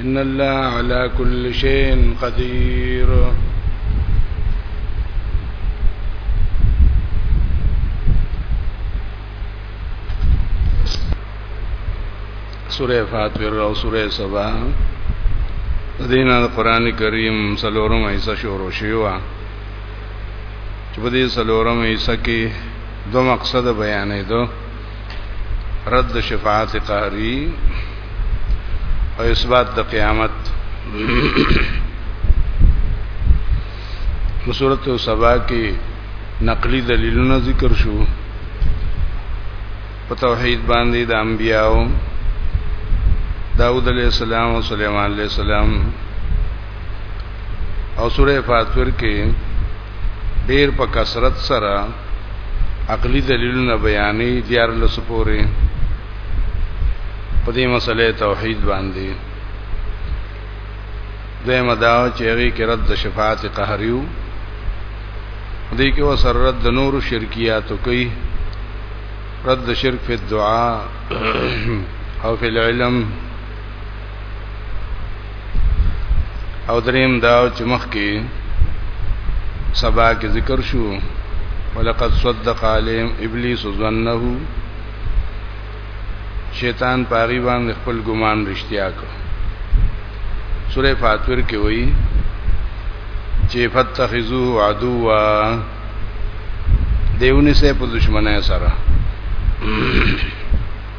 إن الله على كل شيء قدير سورة فاتر او سورة سبا دین القرآن کریم سلورم ایسا شورو شیوه چې په دې سلورم حصہ کې دو مقصد بیانې دو رد د شفاعت قهری او اثبات د قیامت په صورت سبا کې نقلی دلیلونه ذکر شو په توحید باندې د انبیاو داود علیہ السلام او سليمان علیہ السلام او سوره فاطر کې ډیر په کثرت سره عقلی دلیلونه بیانې دیار لسپورې په دې مسله توحید باندې دیمه دا چې هغه کې رد شفاعت قهریو دې کې وسر رد د نور شرکیاتو کوي رد شرک فی الدعاء او فی العلم او دریم دا چې مخ کې سبا کې ذکر شو ولقد صدق عليهم ابلیس ظنه شیطان پاغي باندې خپل ګمان رښتیا کړ سوره فاتور کې وایي چې فتخذوه عدوا دیونه سه په دشمنه سره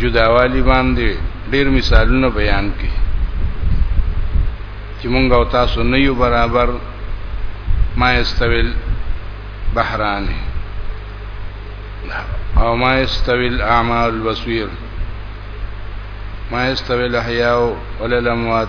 جداوالی باندې ډیر مثالونه بیان کړي چې مونږ او تاسو نه یو برابر ما استویل بحرانه او ما استوی الاعمى والبصير ما استوی الاحياء ولا الاموات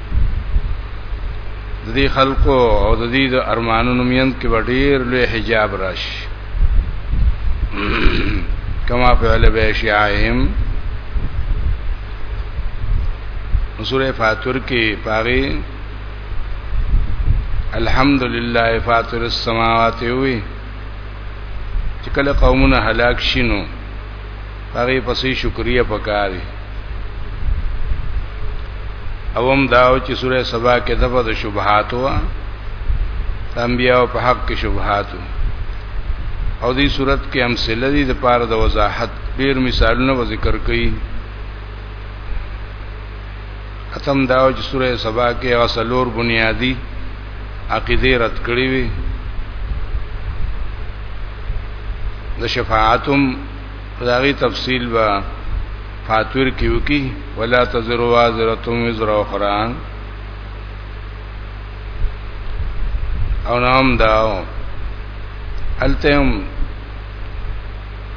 د دې خلکو او د دې د ارمانونو مین کې ډیر لوی حجاب راشي کما فعل بیشعائم سورہ فاتر کې پاره الحمدلله فاطر السماوات وی چې کله قومونه هلاک شینو هغه پسې شکریا پکاري اوم داو چې سوره سبا کې دغه د شبهات و انبیاء په حق کې شبهات او دې صورت کې امثله دي د پاره د وضاحت ډیر مثالونه ذکر کړي اتم دا چې سوره سبا کې هغه سلور بنیادی عقیده رد کړی وي د شفاعتم داغي تفصیل با فاتور کیو کی ولا تزر وازرتم وزر اخرى او نام داو التهم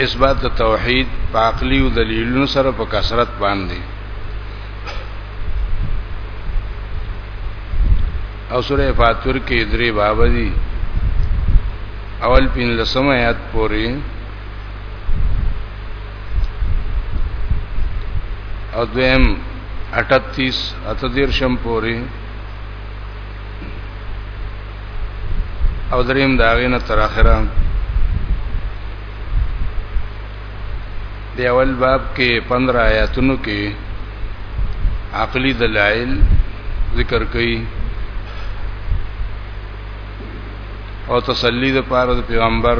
اثبات د توحید په عقلی او دلیلونو سره په کثرت باندې او سوره فاتور کې درې باب دي اول پین لسم آیات پوری او دویم 38 اتدیر شم پوری او دریم دا غینه تر اخره دی اول باب کې 15 آیاتونو کې عقلی دلائل ذکر کړي او تسلی د پاره د پیغمبر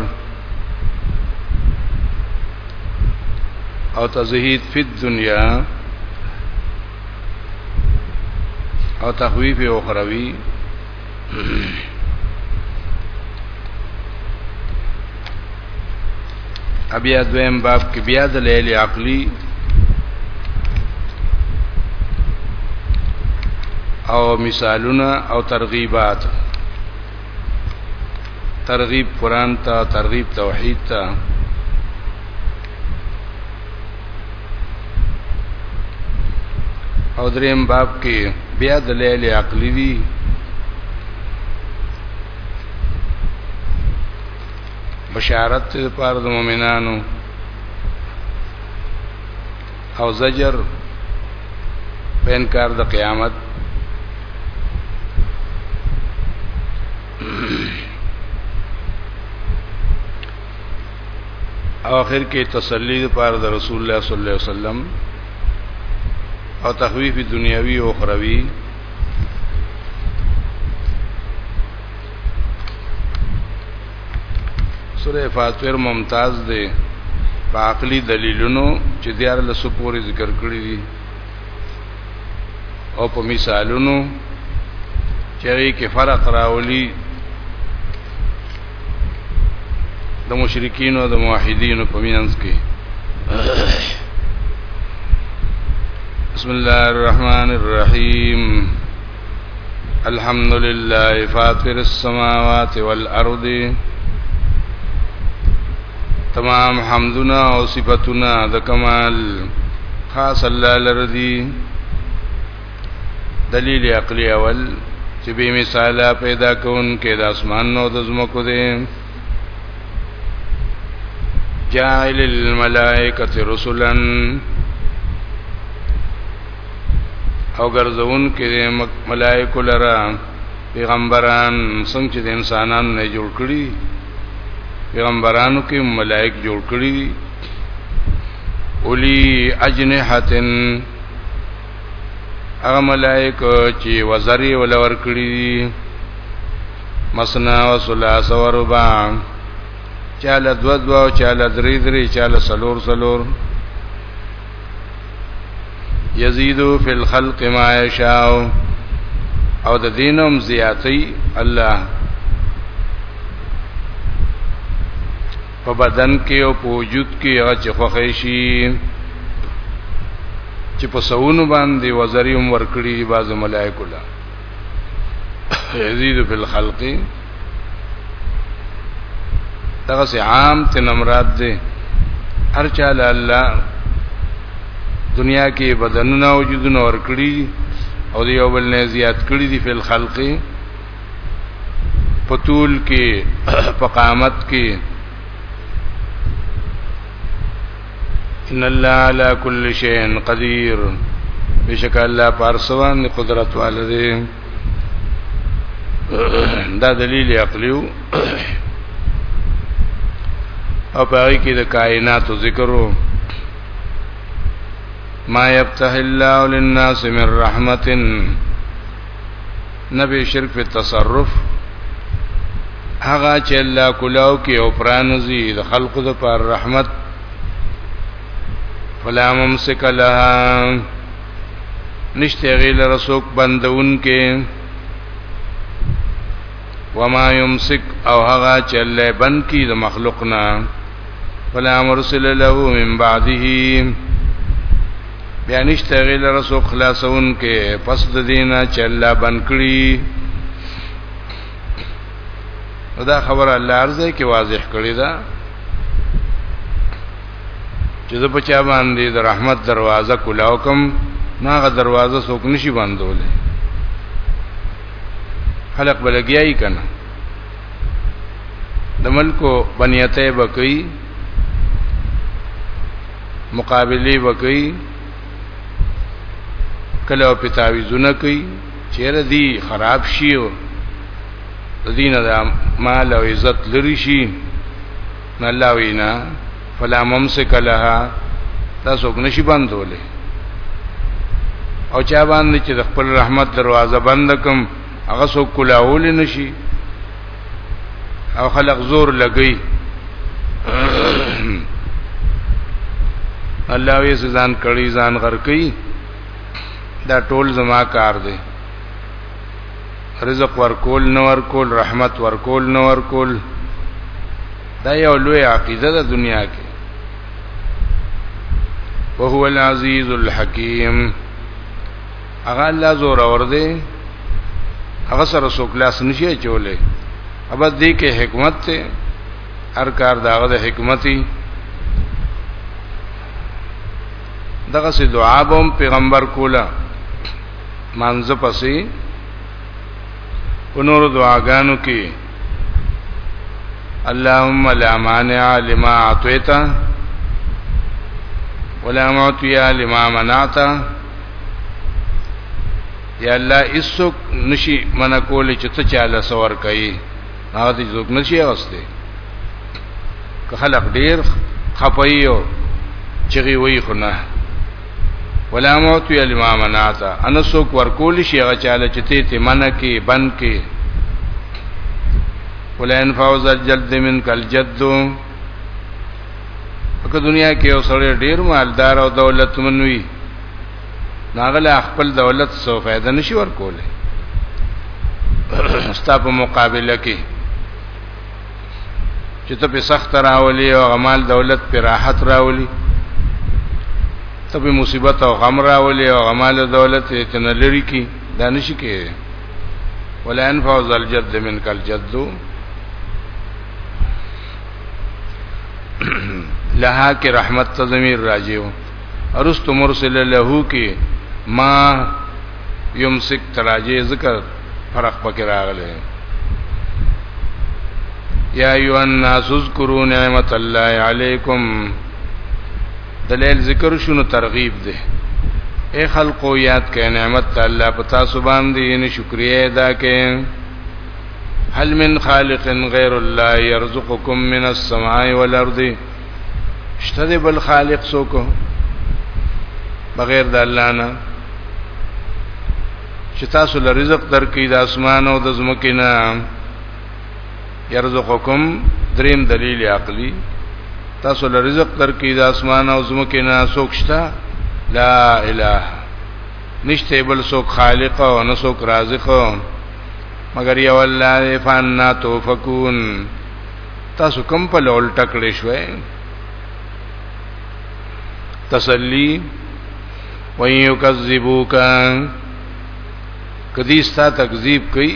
او تزهید فی الدنیا او تخویف اخروی بیا دویم باب کې بیا د لیل عقلی او مثالونه او ترغیبات ترغیب قران ته ترغیب توحید ته او دریم باب کې بیا دلایل عقلی دي بشارت لپاره د مؤمنانو او زجر په انکار د قیامت اخر کې تسلی لپاره د رسول الله صلی الله علیه وسلم او تخویف دنیوي او اخروی سوره فاطر ممتاز دی په عقلي دلیلونو چې دیار لسو پورې ذکر کړی دي او په مثالونو چری کې فرق راولي د مشرکین او د موحدین په مینځ کې بسم الله الرحمن الرحیم الحمد لله فاطر السماوات والارض تمام حمدنا او صفاتنا د کمال خاص الله لرضی دلیل عقلی اول چې به مثال پیدا کون کې د اسمان نو د زمکو دی جاعل الملائکه رسلا او ګرځون کې ملائکه لرا پیغمبران څنګه چې انسانان نه جوړ کړی پیغمبرانو کې ملائک جوړ کړی اولی اجنحتن هغه ملائکه چې وزري ولور کړی دي مسنا او ثلاث او رباع چاله دو دو او چاله درې درې چاله سلور سلور یزیدو فی الخلق ما یشاء او د دینم زیاتی الله په بدن کې او په وجود کې هغه چې خوښي شي چې په سونو باندې وزري هم ورکړي دي بعض ملائکه لا یزيد فی الخلق دغه سي عام تنمرات دي هر چا له الله دنیا کې بدنونه وجودونه ورکړي او دی یو بل نه زیات کړي دي فی الخلق پتول کې په قامت کې ان الله على كل شيء قدير بشک الله پارسوان قدرت والده دا دلیل عقلیو او پای کې د کائنات ذکرو ما يفتح الله للناس من رحمتن نبی شرک فی تصرف هغه چې الله کلاو کې او پرانځي د خلقو د پر رحمت فلا ممسک لها نشته غیل رسوک بندون کې وما يمسك او هغه چې الله بند کی د مخلوقنا فلا مرسل له من بعده بیا نشته غیله رسو خلاصون کې پس د دینه چې الله بن کړی دا خبره الله ارزه کې واضح کړی دا چې زه په چا باندې د رحمت دروازه کولاو کوم ناغه دروازه څوک نشي بندولې خلق بلګیای کنه د ملکو بنیته بکئی مقابله وکړي کله په تعویذونه کوي چیرې دی خراب شي او دین د مال او عزت لري شي نه الله وینا فلا ممسک لها تاسو نشي بندولې او چا باندې چې د خپل رحمت دروازه بند کم هغه سو کولاول نشي او خلق زور لګي الله وی سزان کړي ځان غر کوي دا ټول زما کار دی رزق ورکول نو ورکول رحمت ورکول نو ورکول دا یو لوی عقیده ده دنیا کې وهو العزیز الحکیم هغه الله زور اور دی هغه سره څوک لاس نشي چولې ابا دې کې حکمت ته هر کار داغه د حکمتي دغه سي دعا بوم پیغمبر کولا مانځ پسې ونور دعاګانو کې اللهم لا مانع لما اعطيت ولا معطي لما منعت یا الله ایسوک نشي منع کولې چې ته چاله سور کوي هغه دې څوک نشي اوسته که خلق ډیر خپایو چغي وای خو نه ولا موت یا امام ناتا انا سوک ورکول شي هغه چاله چې ته ته منع کې بند کې ولئن فوز الجد من کل جدو په دنیا کې یو سړی ډیر مالدار او دولتمن وي ناغله خپل دولت سو فائدہ نشي ورکوله ستا په مقابله کې چې ته په سخت راولي او غمال دولت په راحت راولي ته په مصیبت او غم راولي او غمال دولت ته نه لري کی دا نشي کې ولا انفع ذل جد من کل جدو لها کې رحمت ته ضمیر راځيو ارست مرسل له کې ما یمسک تراجه ذکر فرق پکې راغلی یا ایو الناس اذکروا نعمت الله علیکم دلیل ذکر شنو ترغیب ده اے خلقو یاد کئ نعمت الله پتا سبحان دی ان شکریا ادا کئ هل من خالق غیر الله يرزقكم من السماء والارض شته بل خالق څوک بغیر د الله نه چې تاسو له رزق درکې د اسمان او د زمکې نه يرزقكم دریم دلیل عقلی تاسو له رزق درکې د اسمان او زمکې نه څوک شته لا اله نشته بل څوک خالق او نه څوک رازق مگر یو الله دې فانا توفقون تاسو کوم په لول ټکړې شوې تسلی وَيُكَذِّبُكَ کدی ستا تکذیب کوي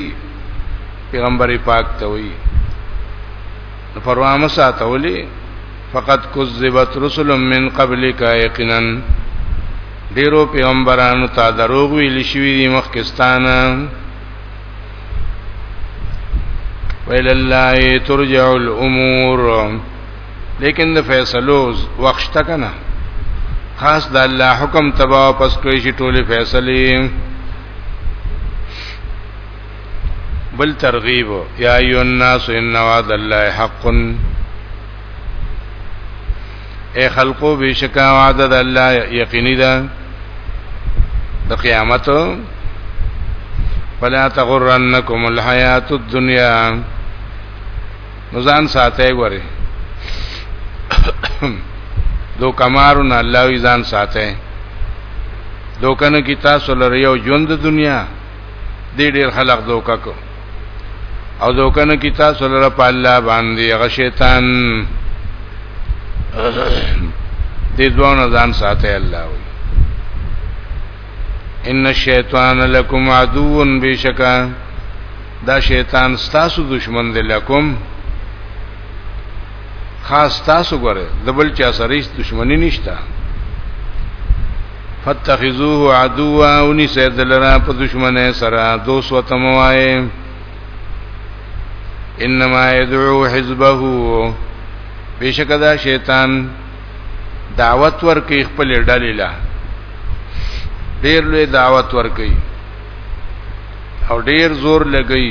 پیغمبر پاک ته وي نو پروا مې ساتولې فقط کذبت رسل من قبلک یقینا ډیرو پیغمبرانو ته دروغ ویل شوی دی مخکستانه ویل الله ترجع الامور لیکن د فیصلو وخت کنه خاص د الله حکم تبا پس کوي شي ټوله فیصله بل ترغیب یا ایو الناس ان وعد الله حق اے خلقو بشکا وعده د الله یقیني ده د قیامت فلا تغرنکم الحیات الدنیا نزان ساته غوري دو کمارون الله وی ځان ساته دوکنه کی تاسو لري یو ژوند دنیا دې ډېر خلق دوکا کو او دوکا نه کی تاسو لره په الله باندې هغه شیطان دې دوه نه ځان ساتي الله وي ان الشیطان لکم عدو بشکا دا شیطان ستاسو دشمن دی لکم خاص تاسو غره د بل چا سره هیڅ دښمنی نشته فتخذوه عدوا ونی سید لرا په دشمنه سره دوس وتموای انما يدعو حزبه بشک دا شیطان دعوت ورکې خپل ډلې له ډیر لوی دعوت ورکې او ډیر زور لګی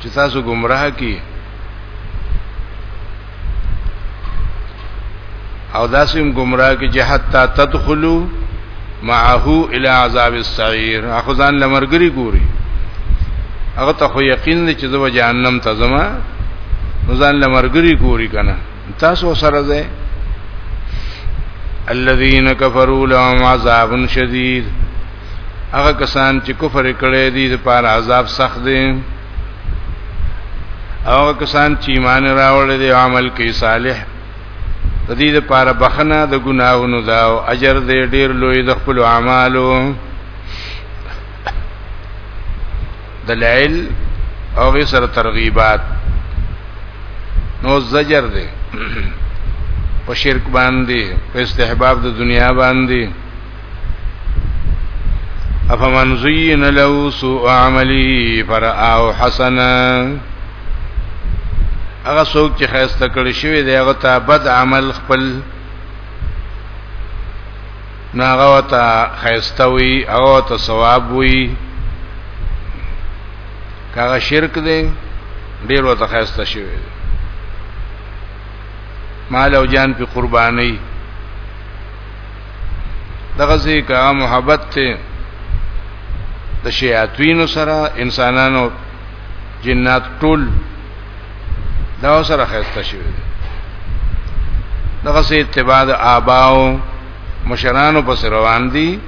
چې تاسو گمراه کی او داسیم گمراه کی چې حتا تدخلوا معه الى عذاب السعير اخو ځان لمرګری ګوري هغه ته خو یقین دی چې زو جهنم ته زما ځان لمرګری ګوري کنه تاسو سره ده الذين كفروا لهم عذاب شديد هغه کسان چې کفر کړي دي د پاره عذاب سخت دی هغه کسان چې ایمان راوړل دي عمل کوي صالح د دې لپاره بخنه د ګناهونو دا او اجر دې ډیر لوی د خپل اعمالو دلائل او غي سره ترغیبات نو زجر دې په شرک باندې په استحباب د دنیا باندې افمن زین له سوء عملی فرآه حسنا هغه څوک چې خیسته کړی شوی دی هغه ته بد عمل خپل ناغه وتا خیسته وی او ته ثواب وی کاغه شرک دی ډیر وته خیسته شوی دی مال او جان په قرباني دغه ځای کا محبت ته د شیاطین سره انسانانو جنات ټول دا سره خسته شي دغه سي اتباع د آباو مشرانو پس روان دي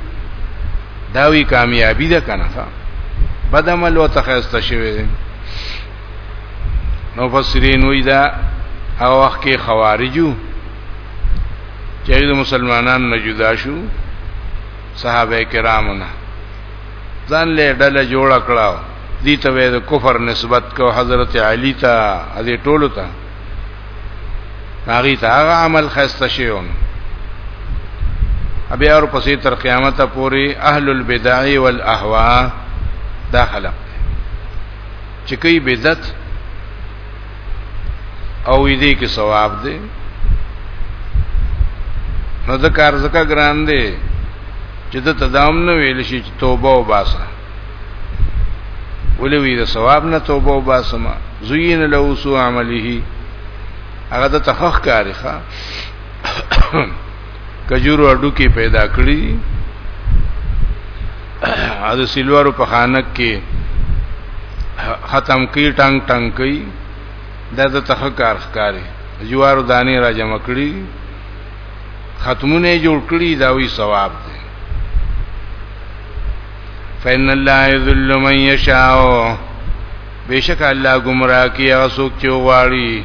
داوی کامیابی ده کنه بد عمل او تخسته شوی نو فسرین وی دا هغه وخت کې خوارجو چې د مسلمانانو نه جدا شو صحابه کرامو نه ځان له ډله جوړ کړو دي ته د کفر نسبت کو حضرت علی ته دې ټولو ته هغه ته هغه عمل خسته شيون ابي اور پسې تر قیامت پورې اهل البدع والاهواء دا خلق چې کوي بدعت او دې کې ثواب دی نو د کار زکه ګران دی چې د تدام نه ویل شي چې توبه او باسه ولې وی د ثواب نه توبه او باسه ما زین له سو عمله هغه د تخخ کاری ښا کجورو اډو کې پیدا کړی ا د سیلورو په خانک کې ختم کی ټنګ ټنګ کی دا د تخکار ښکاری جوارو دانی را جمع کړی ختمونه جوړ کړی دا وی ثواب دی فإن الله يذل من يشاء بشک الله گمراه کی هغه څوک چې غواړي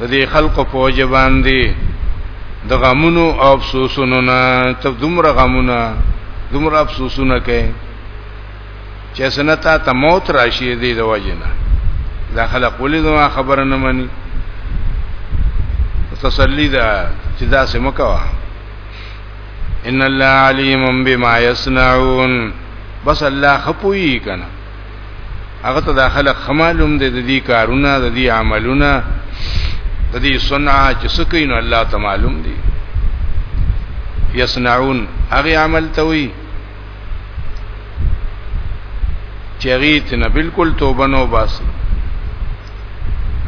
د دې خلقو په وجه باندې د غمونو او افسوسونو نه ته دومره غمونه دومره افسوسونه کوي چې سنتا ته موت راشي دې د وجه نه دا خلق ولې زما خبره نه مني تسلی ده چې دا سم کوا ان الله علیم بما یصنعون بس الله خپوی کنه هغه ته داخله خمالوم دې د دې کارونه د دې عملونه د دې صنعه چې سکین الله ته معلوم دي یصنعون هغه عمل ته وي چې هغه ته نه بالکل توبه نو باسي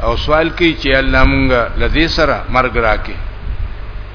او سوال کوي چې الله مونږه لدې سره مرګ راکې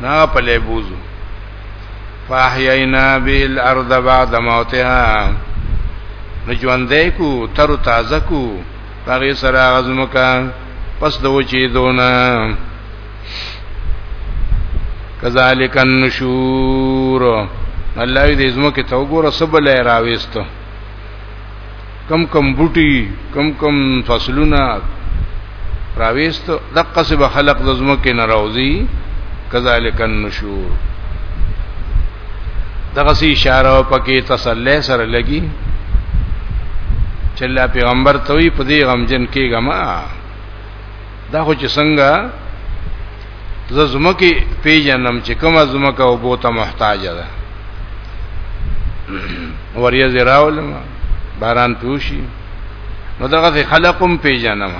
نا په لې بوزو فاحینا به الارض بعد موتها نجوندې کو تر تازه کو هغه سره غزمکا پس د وچی دونه کذالک النشور الله دې زمکه تو ګوره سبل راويستو کم کم بوټي کم کم فصلونه راويست دقه سب خلق د زمکه ناروزي کذالک النشور دغه سي اشاره پکې تسلی سره لګي چې الله پیغمبر ته وي په دې غمجن کېګه ما دا خو چې څنګه زمکه پیژنم چې کومه زمکه او بوته محتاج ده وریز راولم باران پیوشي نو دغه خلقم پیژنم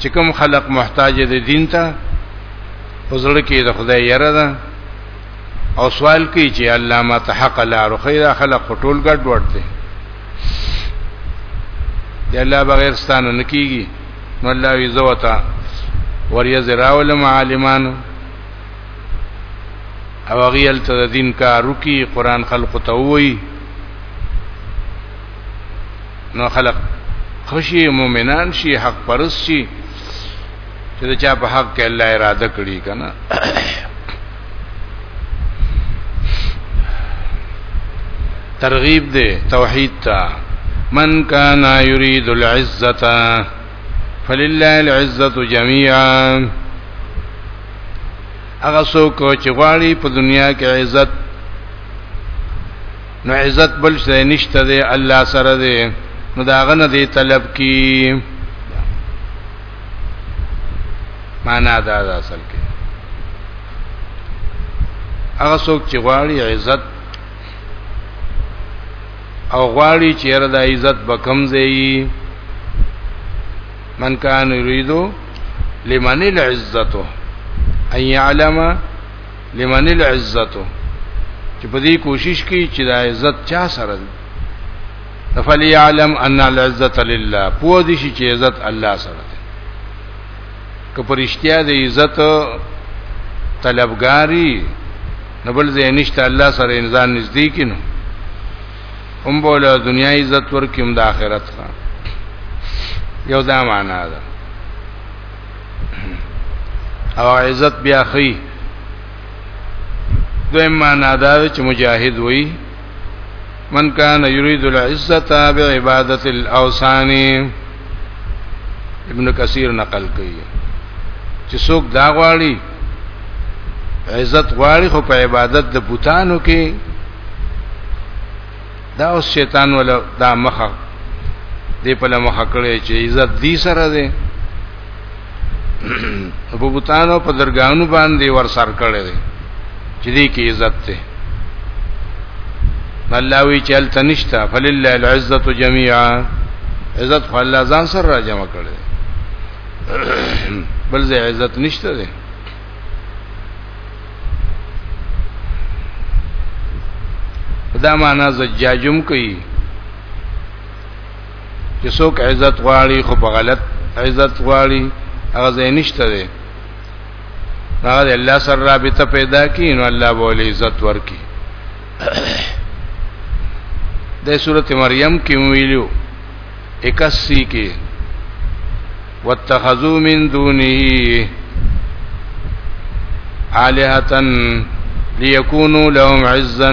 چې کوم خلق محتاج دي دین ته پزړ کې د خدای یره ده او سوال کوي چې الله ما ته حق لار خو دا خلق ټول ګډ وړ دي د الله بغیر ستانه نکېږي نو الله وی زوتا وریز راولم عالمانو او غیل ته دین کارو کی قران خلق ته وی نو خلق خوشی مؤمنان شي حق پرس شي چې چا په حق کې الله اراده کړی کنه ترغیب دے توحید تا من کانا یرید العزتا فللہ العزت جميعا هغه څوک چې غواړي په دنیا کې عزت نو عزت بل څه نشته دی الله سره دی نو داغه نه دی طلب کی معنا دا ده اصل کې هغه څوک چې غواړي عزت او غواړي چې هر د عزت به کم زی من کان یریدو لمن العزت ان يعلم لمن العزت چې په دې کوشش کې چې د عزت چا سره فلیعلم ان العزت لله پوه دي شي چې عزت الله سره ده که پرشتیا د عزت طلبګاری نبل زینشت الله سره انسان نږدې کینو هم بوله دنیا عزت ورکیم د آخرت سره یو دا معنا ده او عزت بیا خی دویم معنا دا چې مجاهد وای من کان یرید العزه بعبادت الاوثان ابن کثیر نقل کوي چې څوک دا غواړي عزت غواړي خو په عبادت د بوتانو کې دا اوس شیطان ولا دا مخه دی په لمخه کړی چې عزت دی سره دی په بوتانو په درګانو باندې ور سر کړی دی چې دې کې عزت ته الله وی چل تنشتا فلله العزت جميعا عزت خو الله ځان سره را جمع کړی بل زه عزت نشته دی دا معنا زجاجم کوي چې څوک عزت غواړي خو په غلط عزت غواړي هغه ځای نشته دی هغه د الله سره رابطه پیدا کړي نو الله به ولې عزت ورکړي د سورته مریم کې ویلو 81 کې واتخذوا من دونه آلهة ليكونوا لهم عزا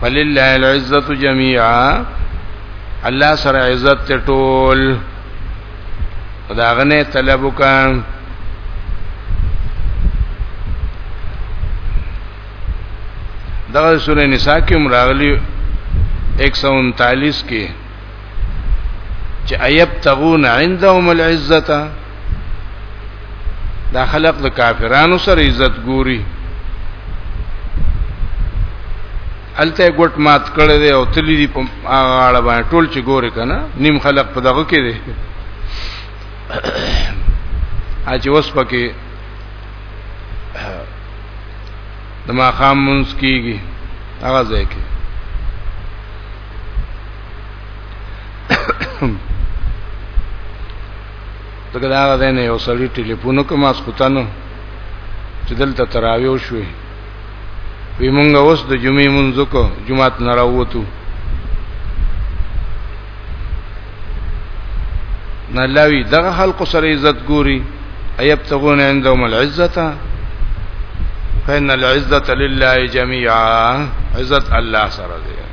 فلله العزت جميعا الله سره عزت ته ټول دا غنه طلب وکړ دغه سورې نساء کې مراغلی 139 کې چې ايبتغون عندهم العزه دا خلق د کافرانو سره عزت ګوري الته ګټ مات کړي دي او تللی دي په اړه باندې ټول چې ګوري کنه نیم خلق په دغه کې دي اج اوس پکې د ما خامونس کیږي هغه ځای کې دغه دا غځې نه یو سړی ټلیفون کوم اس کوتنو چې دلته تراویو شوې وی مونږ اوس د جمعې منځ کو جمعات نه راووتو نه لاوی دغه خلق سره عزت ګوري ايبتغون عندهم العزه فإن العزة لله جميعا عزت الله سره دی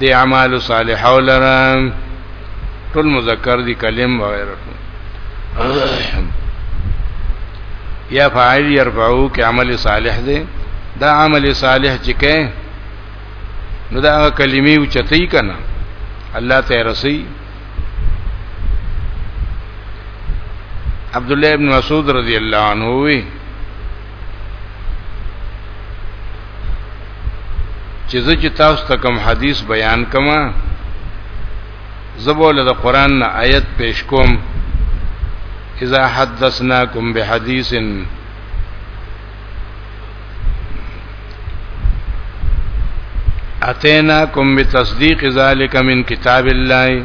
د اعمال صالحه ولرا ټول مذکر دي کلم وغیرہ یا فاعل يرفعو کې عمل صالح دی دا عمل صالح چې کې نو دا کلمې او چتې کنا الله ته رسي عبد الله ابن مسعود رضی الله عنه وی چې زه چې تاسو ته کوم حدیث بیان کما زبول د قران نه آیت پیش کوم اذا حدثناکم بحدیث اتیناکم بتصدیق ذلک من کتاب الله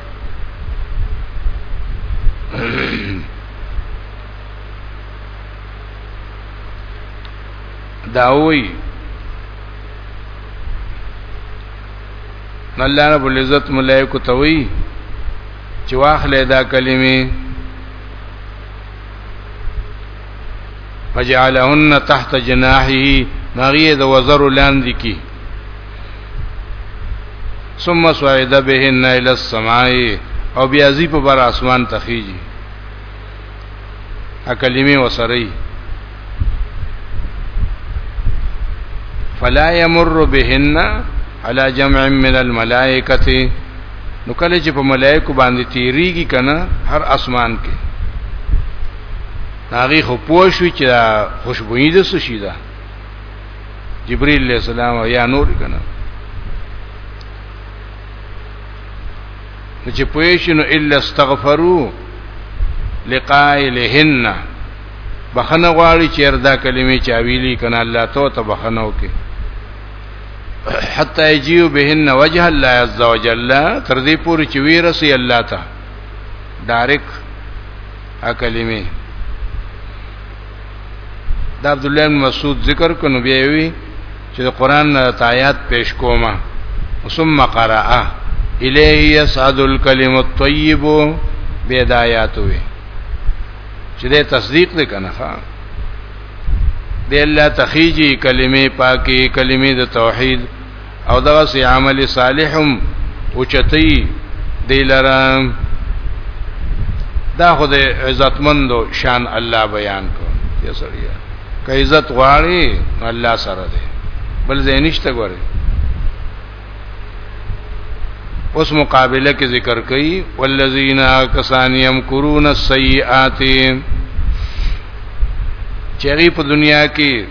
داوی الله رب العزت ملائکه توي چې واخلې دا کلمې فجعلهن تحت جناحه مغیه د وزر لاندې کی ثم صعد بهن الى السماء او بیا زی په بر اسمان تخیجی ا کلمې وسري فلا يمر بهن على جمع من الملائکه نو کله چې په ملائکه باندې تیریږي کنه هر اسمان کې هغه خو پوښوي چې خوشبوئی د سشي ده جبريل عليه السلام او یا نور کنه چې پوښینو الا استغفروا لقائلهن بخنه غواړي چې اردا کلمې چا ویلي کنه الله تو ته بخنه وکي حتا یجیو بهن وجه الله عز وجل تر دې پورې چې ویرسي الله ته ډایرک ا کلمې دا عبد الله بن مسعود ذکر کنو بیا وی چې د قران آیات پیش کومه ثم قرأ الیه یصعد الکلم الطیب به د آیات وی چې د تصدیق دې کنه ها د الله تخیجی کلمې پاکي کلمې د توحید او دغه سي عمل صالحم او چتي دی لره دا خو د عزتمندو شان الله بیان کو یا سړیا که عزت غواړي الله سره دی بل ځای نشته غواړي اوس مقابله کې ذکر کړي والذین کسان یمکرون السیئات چری په دنیا کې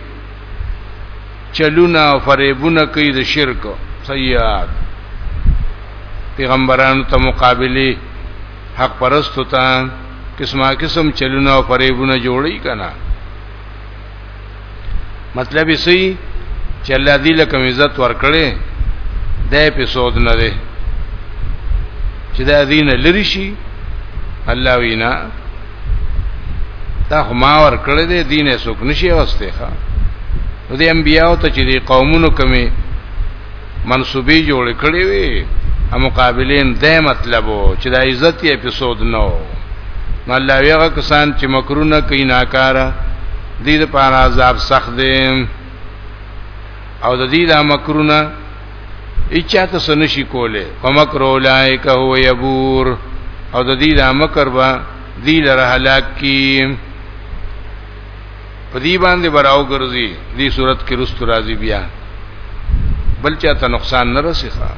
چلونه او فریبونه کوي د شرک سیئات پیغمبرانو ته مقابله حق پرستو ته قسمه قسم چلونه او فریبونه جوړی کنا مطلب یې سي چې الله دې لکه عزت ورکړي دې په سود نه ده چې دا دین لری شي الله وینا دا خو ما ور کړی دی دین یې څوک نشي اوسته ښا نو دې انبیاو ته چې دې قومونو کمی منسوبي جوړ کړی وي او مقابلین دې مطلب چې د عزت یې په سود نه و نو الله یو کسان چې مکرونه کوي ناکاره دې لپاره عذاب سخت دی او د دې د مکرونه اچاته سنشي کوله فمکر اولائک هو یبور او د دې د مکر با دی لره هلاک کی په دې باندې براو ګرځي دې صورت کې رست راضي بیا بل چاته نقصان نه رسېخه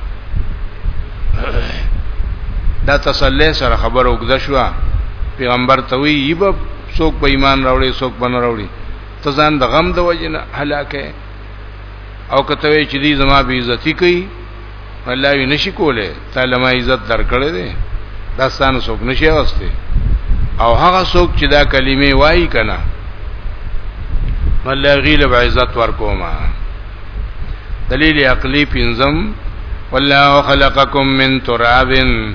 دا تسلی سره خبر وګد شو پیغمبر ته وی یب څوک په ایمان راوړي څوک بن راوړي ته ځان د غم د وجنه هلاکه او کته وی چې دی زما به عزتي کوي الله وی نشي کوله تعالی ما عزت درکړې ده دا ستانه څوک نشي واسطه او هغه څوک چې دا کلمې وایي کنه الله غیله به عزت ورکوما دلیل عقلی پنزم والله خلقکم من ترابن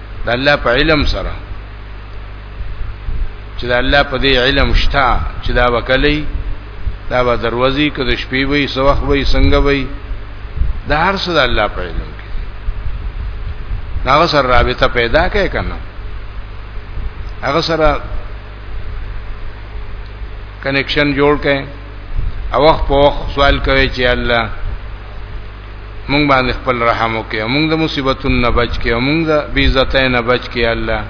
د الله په علم سره چې د الله په دې علم شته چې دا وکړي دا به دروازې کې د شپې وي سوخ وي څنګه وي دا هر څه د الله په علم کې هغه سره رابطه پیدا کړي کنه هغه سره کنیکشن جوړ کړي او وخت په وخت سوال کوي چې الله مونږ باندې خپل رحم وکي مونږ د مصیبتونو نه بچ کې مونږ د بی عزتۍ نه بچ کې الله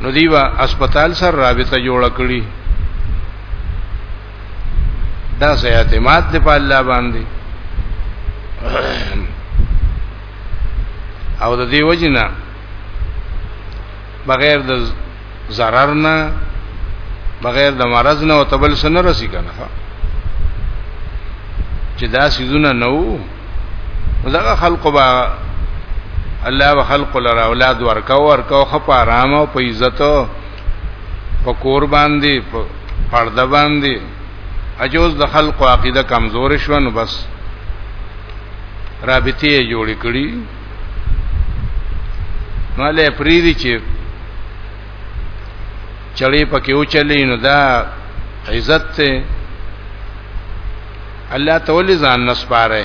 نو دیوا اسپیټال سره رابطه جوړ کړی دا سه اعتماد دی په الله باندې او د دې وجنه بغیر د zarar نه بغیر د مرض نه او تبل سن رسی کنه چې دا سيزونه نو دغه خلق با الله و خلق لرا اولاد ورکاو ورکاو خپ آرام او په عزت په کور باندې په پرده باندې اجوز د خلق عقیده کمزور شونه بس رابطه جوړې کړي نو له فریدي چې چړې پکې او چلې نو دا عزت ته الله تعالی ځان نسپاره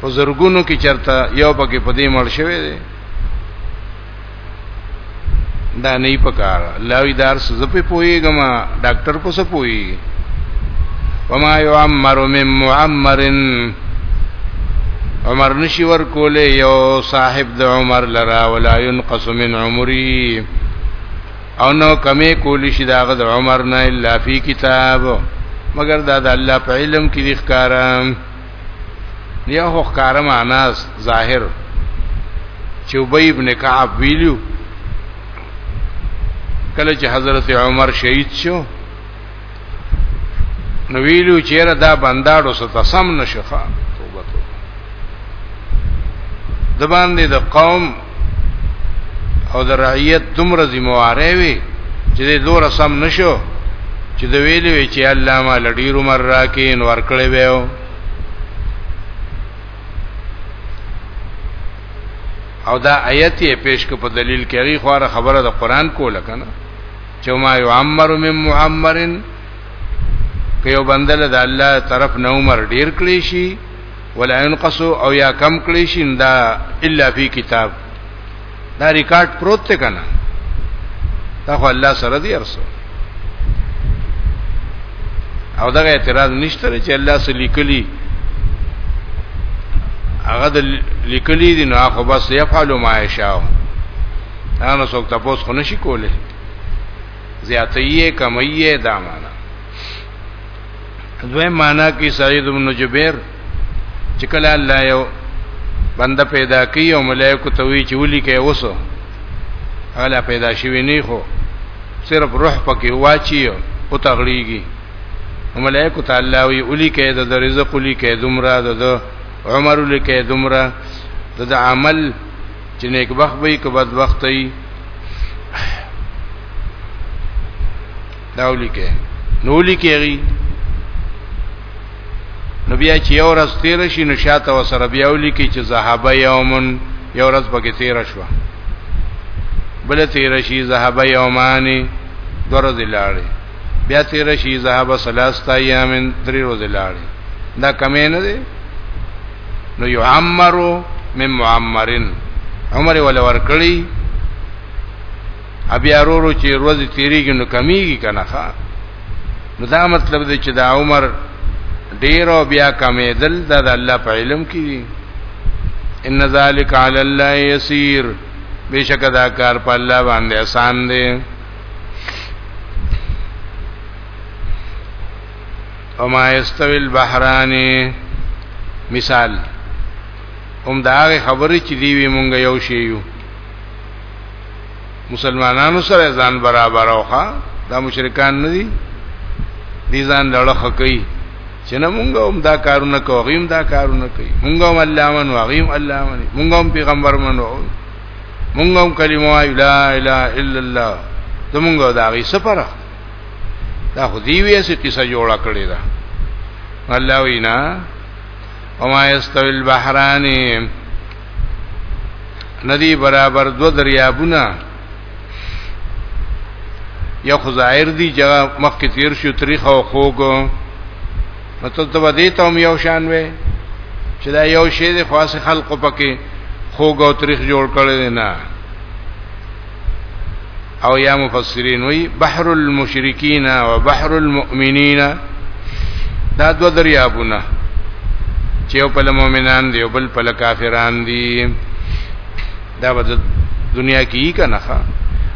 په زرګونو کې چرته یو پکې پدې مړ شوی دی دا نه پکار الله وی دار څه په پويګم ډاکټر په څه پوي وما يعمر من معمر عمر نشي ور کوله یو صاحب د عمر لرا ولا ينقص من عمري او نو کمی کولی شي داغه د عمر نه الا فی کتاب مگر دا د الله په علم کې ذکرم یو حکار معنا ظاهر چې ابی ابن کعب ویلو کله چې حضرت عمر شهید شو نو ویلو چې را دا بنداړو ست سم نشخه توبه توبه د باندې د قوم او د رعیت دومره ذمہواره وي چې د دور سم نشو چې د ویلې وي چې الله ما لډیر عمر راکې نو ورکړې ویو او دا آیت یې پیش کو په دلیل کې هغه خوره خبره د قران کوله کنه چې ما یو عمر من معمرن که یو بندل د الله طرف نه عمر ډیر کړی شي ولا ينقصو او یا کم کړی شي دا الا فی کتاب دا ریکارډ پروت ته کنه دا خو الله سره دی ارسو او دا اعتراض نشته چې الله سره لیکلی هغه د لیکلی دی نو خو بس یفعل ما یشاء دا نو څوک تاسو خو نشي کوله زیاتې کمې دا معنا دوی معنا کې سعید بن جبیر چې کله الله یو بنده پیدا کوي او ملائکه ته وی چې ولي کې وسو الا پیدا شوی نه خو صرف روح پکې واچي او تغړیږي ملائکه ته الله وی ولي کې د رزق ولي کې دمرا د عمر ولي کې دمرا د عمل چې نیک بخت وي که بد بخت وي دا ولیکه نو ولیکهږي نو بیا چې یو ورځ تیر شي نو شاته وسره بیا ولیکي چې ذهب یومن یو ورځ پکې تیر شو بل تیر شي ذهب یومانی درځ لاړې بیا تیر شي ذهب ثلاثه ایامن درې ورځ لاړې دا کمې نه دي نو یعمرو من معمرن عمر ول ورکړي بیا ورو چې ورځې تیریږي نو کمیږي کنه ښا نو دا مطلب دی چې دا عمر ډیر او بیا کمیدل دا د الله په علم کې دي ان ذالک علی الله یسیر بشک دا کار په الله باندې آسان دی وما یستوی البحران مثال هم دا خبرې چې دی وی مونږ یو شی یو مسلمانانو سره ځان برابر اوخه دا مشرکان نه دي دي ځان لړخه کوي چې نه مونږ هم دا کارونه کوو غیم دا کارونه کوي مونږ هم الله من وغیم الله من مونږ هم پیغمبر من وو مونږ هم کلمه لا اله الا الله زمونږ دا غي سفره دا خو دی وی سي قصه جوړه کړی دا الله وینا وما یستوی البحران ندی برابر دو دریابونه یا خو ظاهر دی چې مخ کې تیر شو تاریخ او خوګ نو ته ته ودی ته هم یو شان وې چې دا یو شی د خاص خلقو پکې خوګ او تاریخ جوړ کړی نه او یا مفسرین وی بحر المشرکین و بحر المؤمنین دا دو دریابونه چې یو په مؤمنان دی او بل په کافران دی دا به دنیا کې یې کنه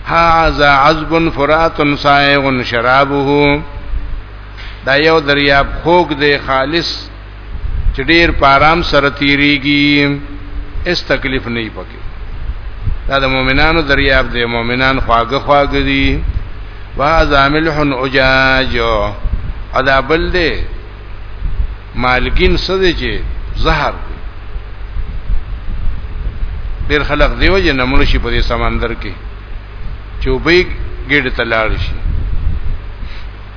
هاذا عذب فرات صائغ شرابه دا یو دریاب خوګ دی خالص چې ډیر په آرام سره تیریږي اس تکلیف نه پکې دا د مؤمنانو دریاب دی مؤمنان خواږه خواږه دي وهذا ملح اجاج ادا بل دی مالګین څه دی چې زهر دی ډیر خلق دیو جن مړ شي په دې سمندر کې چې وبې ګډ تلاړ شي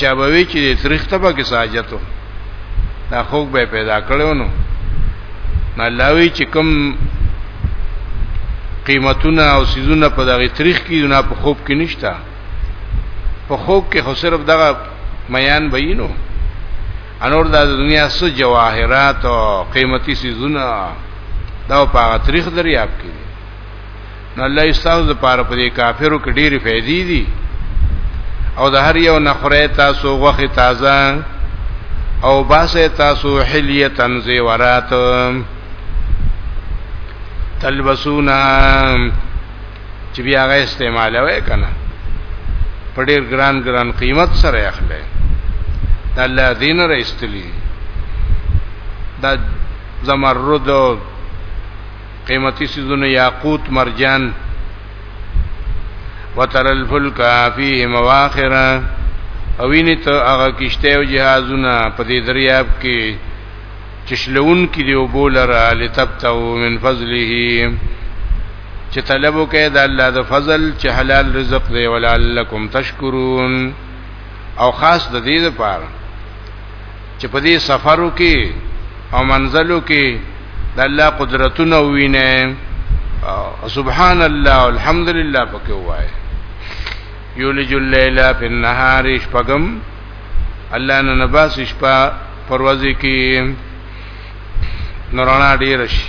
چا به وی چې تاریخ ته به کې ساجتو دا خوک به پیدا کړو نو الله وی چې کوم قیمتونه او سيزونه په دغه تاریخ کې نه په خوب کې نشتا په خوب کې خو صرف دغه میان بینو انور د دنیا سو جواهرات او قیمتي سيزونه دا په تاریخ دریاب کې نو الله ایستاسو د پاره په دې کافرو کې ډېری فائدې دي او د هر یو نخره تاسو غوخه تازه او باسه تاسو حلیه تنزی ورات تلبسونا چې بیا غي استعمالوي کنه په ډېر ګران ګران قیمت سره اخلي د الله دین را استلی دا زمرد قیمتي سيزونه یاقوت مرجان وتر الفلک فيه مواخره او ویني ته هغه کشته او جهازونه په دې دریاب کې چشلون کې دی وبولره لتبتو من فضله چې طلب وکړي د الله د فضل چې حلال رزق دی ولعلکم تشکرون او خاص د دې لپاره چې په دې سفرو کې او منزلو کې د الله قدرتونه وینه سبحان الله الحمدلله پکې وای یولج الليل فی النهار شپغم الله نه نباس شپه پروازي کې نورانا ډیر شي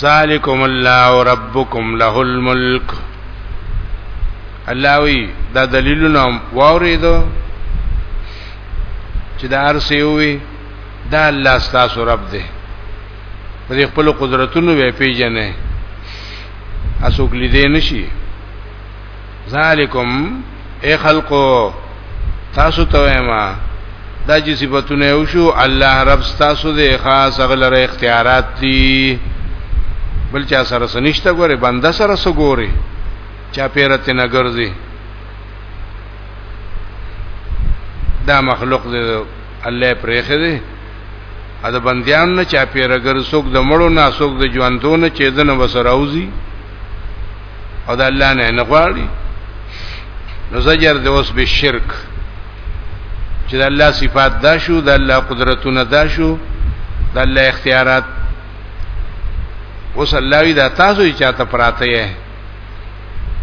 ذالکم الله ربکم له الملک الله وی دا دلیلونه واوریدو چې دا ارسي وي دا الله ستاسو رب دی په دې خپل قدرتونو به پیژنې اسوک لیدې نشي ذالکم اے خلقو تاسو ته ما دا چې صفاتونه یو شو الله رب تاسو دې خاص غلره اختیارات دي بل چا سره سنشته ګوره بنده سره سګوري چا پیرته نه ګرځي دا مخلوق دې الله پرېخه دې ا د بندیان نه چا پیرګر سوک د مړو نه سوک د ژوندو نه چې دنه وسراوزی او د الله نه نه غواړي نو زجر د اوس به شرک چې د الله صفات دا شو د الله قدرتونه دا شو د الله اختیارات اوس الله وی دا تاسو یې چاته پراته یې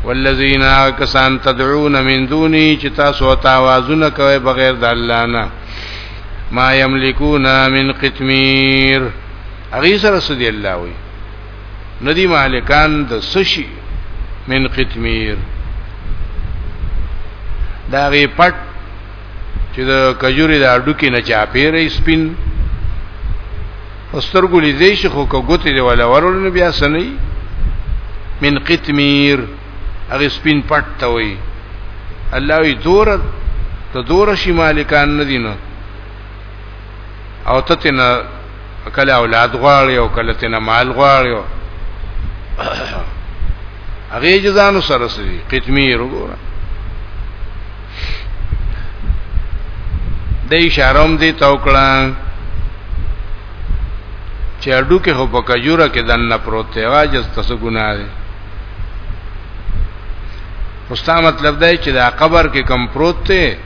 والذین کسان تدعون من دونی چې تاسو ته आवाजونه کوي بغیر د الله نه ما یملکون من قتمیر اغه سره سدی الله وی ندی مالکان د سشي من قتمیر دا غي پټ چې د کجوري د اډو کې نه چا پیرې سپین استرګو لیدې شي خو کوګوتې دی ولا ورول نه بیا سنې من قتمیر هغه سپین پټ ته وي الله وی دور ته دور شي مالکان ندینه او ته تینا کله اولاد غواړي او کله تینا مال غواړي هغه جزانو سره سری قتمیر وګوره د اشاره هم دي توکړه چې اډو کې هو په کجوره کې دنه پروت دی واجز تاسو ګناه دي مستا مطلب دی چې دا قبر کې کم پروت دی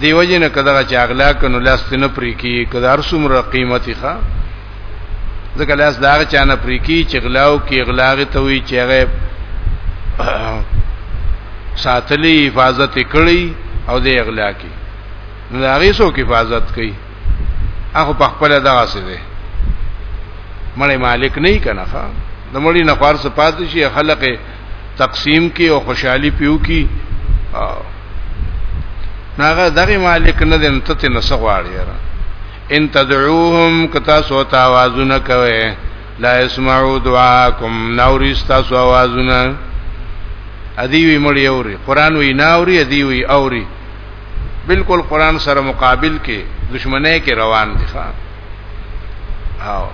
دی وجه نه کدا چې اغلا کنو لاس تنه پرې کی کدا هر څومره قیمتي ښه ځکه لاس دا چانه پرې کی چې غلاو کې غلاغه ته وی چې هغه ساتلی حفاظت کړی او دی اغلا کی نو دا غي سو حفاظت کوي هغه په خپل دغه څه دی مړی مالک نه کنا ښا د مړی نه خور سپات شي خلک تقسیم کی او خوشحالی پیو کی ناغه دغه مالک نه دین ته ته نسغواړي را ان تدعوهم کتا سو تاوازونه کوي لا اسمعوا دعاکم نوري تاسو आवाजونه ادي وی مړی اوري قران وی ناوري ادي وی اوري بالکل قران سره مقابل کې دشمنه کې روان دي ښا او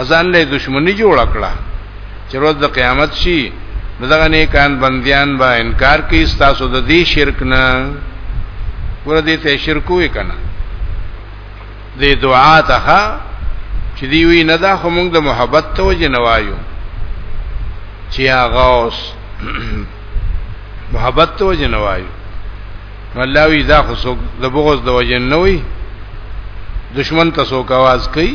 ازان له دشمنی جوړ کړه چې ورځ د قیامت شي دغه نیکان بندیان به انکار کوي تاسو د دې شرک نه ور دې ته شرک وې کنه دې دعا ته چې دی وی نه دا خو موږ د محبت ته وجه نه وایو چې هغه اوس محبت ته وجه نه وایو الله وی دا خو د بغض د وجه نه وي دشمن ته څوک आवाज کوي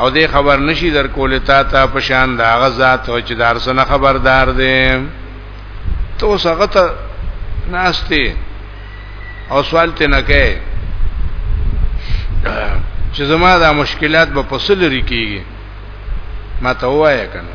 او دې خبر نشي در کولې تا ته په شان دا غزاد او چې دارسنه خبردار دي تو سغت ناشته او سوال ته نه کوي چې زما دا مشکلات به پسل لري کیږي ما ته وایې کنه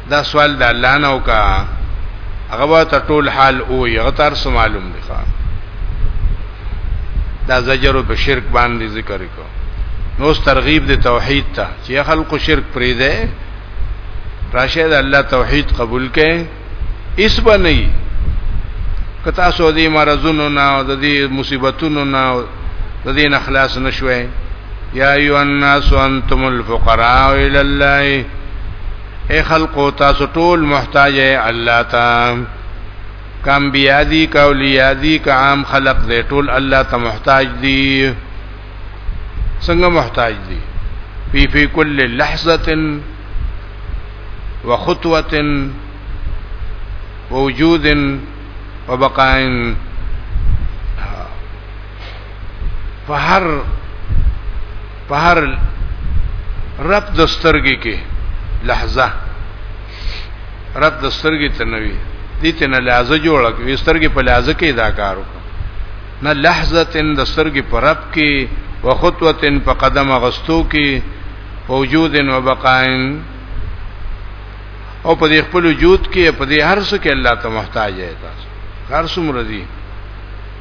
دا سوال د الله نه وکا هغه ته ټول حال او یغه تر سو معلوم دی ښا دا زجر په شرک باندې ذکر کو نو ترغیب د توحید ته چې خلکو شرک پرې ده راشه د الله توحید قبول کړي اس باندې کتا سو دې مرزونو نه او د دې مصیبتونو نه د دې نه خلاص نشوي یا ایو الناس انتم الفقراء الى الله اے خلقو تاسو ټول محتاج اے الله تا کم بیا دی کا اولیاء دی کا عام خلق دی ټول الله ته محتاج دی څنګه محتاج دی فی فی کل لحظه وخطوه ووجود وبقاء په هر په هر رب د سترګې کې لحظه رب د سترګې ته نوي دې ته نه لحظه جوړه کې سترګې په لحظه کې دا کار وکړه نه لحظه تن د سترګې پر رب کې وخطوتن په قدم غستو کې وجودن وبقائن او په دې خپل وجود کې په دې هر څه کې الله ته محتاج دی تاسو هر څومره دي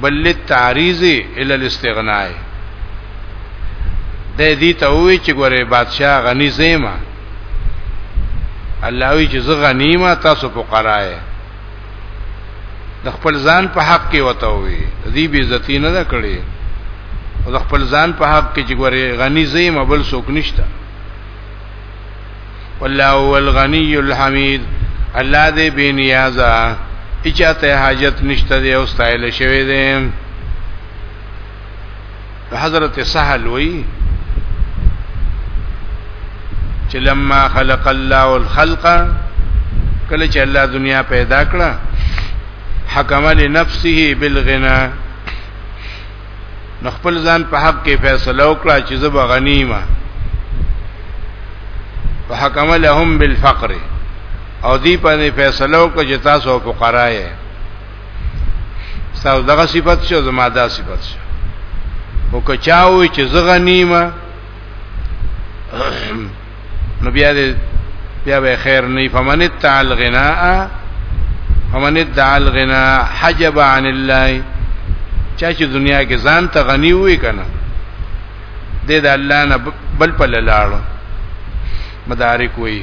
بل للتعریض الى الاستغناء د دې ته وی چې ګوره بادشاہ غنی زیمه الله وی چې زه غنی ما تاسو فقرای د خپل ځان په حق کې وته وی دې بی عزتی نه کړې او د خپل ځان په حق کې چې ګوره غنی زیمه بل څوک نشته والله هو الغنی الحمید الله دې بے نیازه اچاته حاجت نشته دی او ستایل شوی دی حضرت سهل وی چې لما خلق الله الخلق کله چې الله دنیا پیدا کړه حکم لنفسه بالغنا نو خپل ځان په حق کې فیصله وکړه چې زه به غنیمه وحکم لهم بالفقر او دی په فیصله وکړه چې تاسو فقرا یې تاسو دغه صفت شو زما دا صفت شو او که چاوي چې زه غنیمه نو بیا دې بیا به خیر نه فمن تعال غناء فمن تعال غناء حجب عن الله چا چې دنیا کې ځان ته غنی وې کنه دې د الله نه بل په لاړو مدارک وې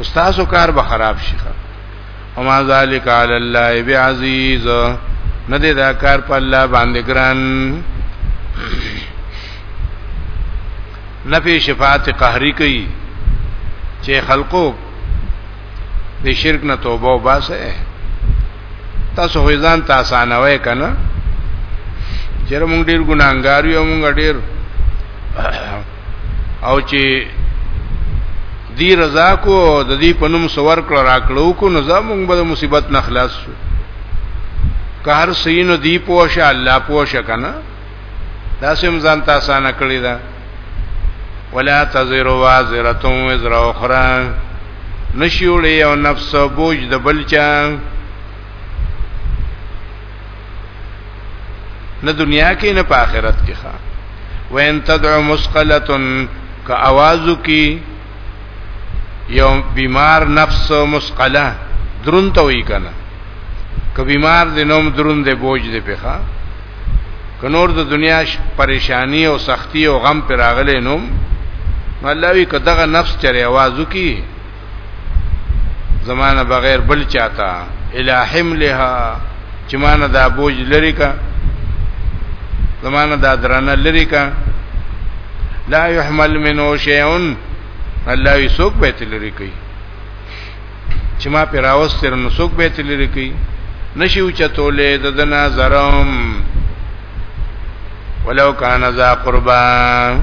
استاد کار به خراب شي وما ذالک علی الله بعزیز نه دې دا کار په الله باندې ګران نفی شفاعت قهری کوي چې خلقو د شرک نه توبه وباسه تاسو ځان تاسو نه وای کنه چیرې مونږ ډیر ګناګار یو مونږ ډیر او چې دی رضا کو د دې په نوم سور کړه راکړو کو نو زمونږ به مصیبت نه خلاص شو که هر سینو دی پوښه الله پوښه کنه دا سم ځان تاسو نه کړی دا ولا تزر وازره وزر اخرى نشوړي او نفس بوج د بلچا نه دنیا کې نه په آخرت کې ښا وان تدعو مسقله ک اوازو کې یو بیمار نفس مسقله درون ته وی کنه ک بیمار د نوم درون د بوج دی په ښا ک نور د دنیا پریشانی او سختی او غم پر راغله نوم الله وی ک دغه نفس چره اوازو کې زمانه بغیر بل چاته الہم لها چې مانه دا بوج لري کا زمانه دا درنه لري کا لا يحمل منه شيء الله یې څوک به تلری کوي چې ما پر راوستر نو څوک به تلری کوي نشي وچتولې د دنا زرم ولو کان ذا قربان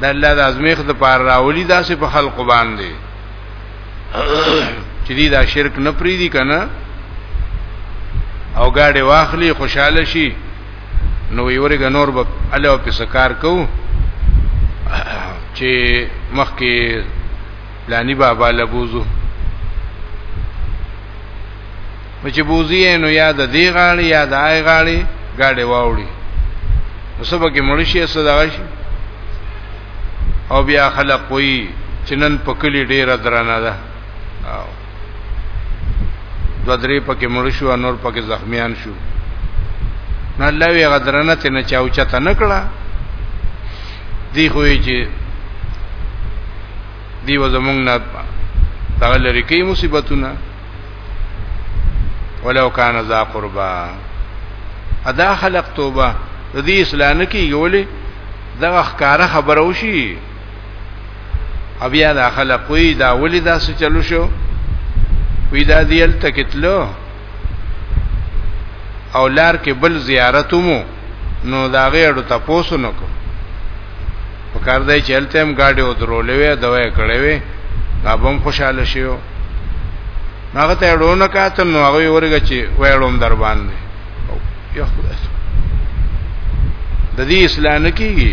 د الله د ازمیخ د پار راولي داسې په خلق باندې چې دې دا شرک نه پریدي کنه او گاډي واخلي خوشاله شي نو یوري غنور به الله په سکار کو چې مخکې لانی بابا لبوزو نو چې بوزي نو یا د دی غاړي یا د آی غاړي گاډي واوړي نو سبا کې مرشي صدا شي او بیا خلق وي چې نن په کلی ډیره درنه ده او دو درې پکې مړ شو انور پکې زخمیان شو نه الله وی غدرنه ته نه چاو چته نکړه دی خو چې دی و زمونږ نه هغه لري کوي مصیبتونه ولو کان ذا قربا ادا خلق توبه د دې اسلام کې یولې دغه ښکارا خبره وشي بیا دا خلق وی دا ولی دا څه چلو شو وی دا دیل تکتلو او لار کې بل زیارت مو نو دا غیړو تاسو نه کو وکړ دای چې هلته هم گاډي او درولې وې دوی کړې وې غابم خوشاله شیو هغه ته ډونه کاته نو هغه ورګه چې وېړوم در باندې یو خدای د دې اسلام کېږي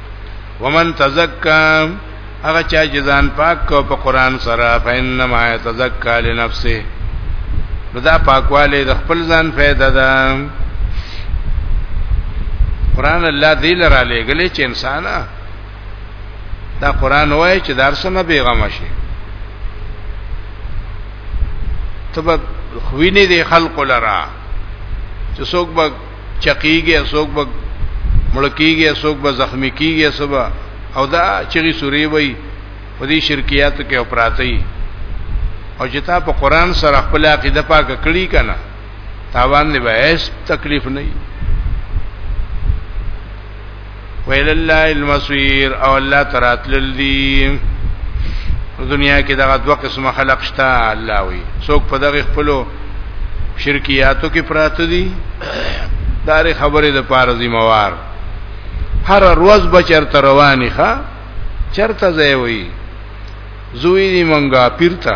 ومن تزکا هغه چا چې ځان پاک کو په قران سره فینما یتزکا لنفسه نو دا پاکواله د خپل ځان فائدہ ده قران الله دې لره لګلې چې انسان دا قران وای چې درسونه بیغم شي تب خوینه دې خلق لرا چې څوک به چقیږي اسوک به ملکیږي اسوک به زخمی کیږي سبا او دا چغي سوري وي په دې شرکیاتو کې اپراتی او چې تا په قران سره خپل عقیده پاک کړی کنه تاوان دی به هیڅ تکلیف نه ویل الله المسویر او الله تراتل دی دنیا کې دغه دوه قسمه خلق شته الله وی څوک په دغه خپلو شرکیاتو کې پراته دي دار خبره د پاره ذمہوار هر روز بچر تر رواني ښا چرته ځای وي زوی دی منګه پیرتا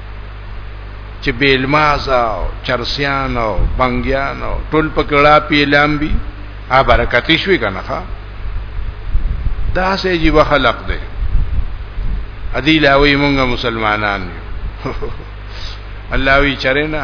چې بیلماز او چرسیان او بنګیان او ټول پکړه پیلام بي ا برکت شوي کنه ښا دا سه عجیب خلق دی ادي لاوي مونږه مسلمانان یو الله وی چرنا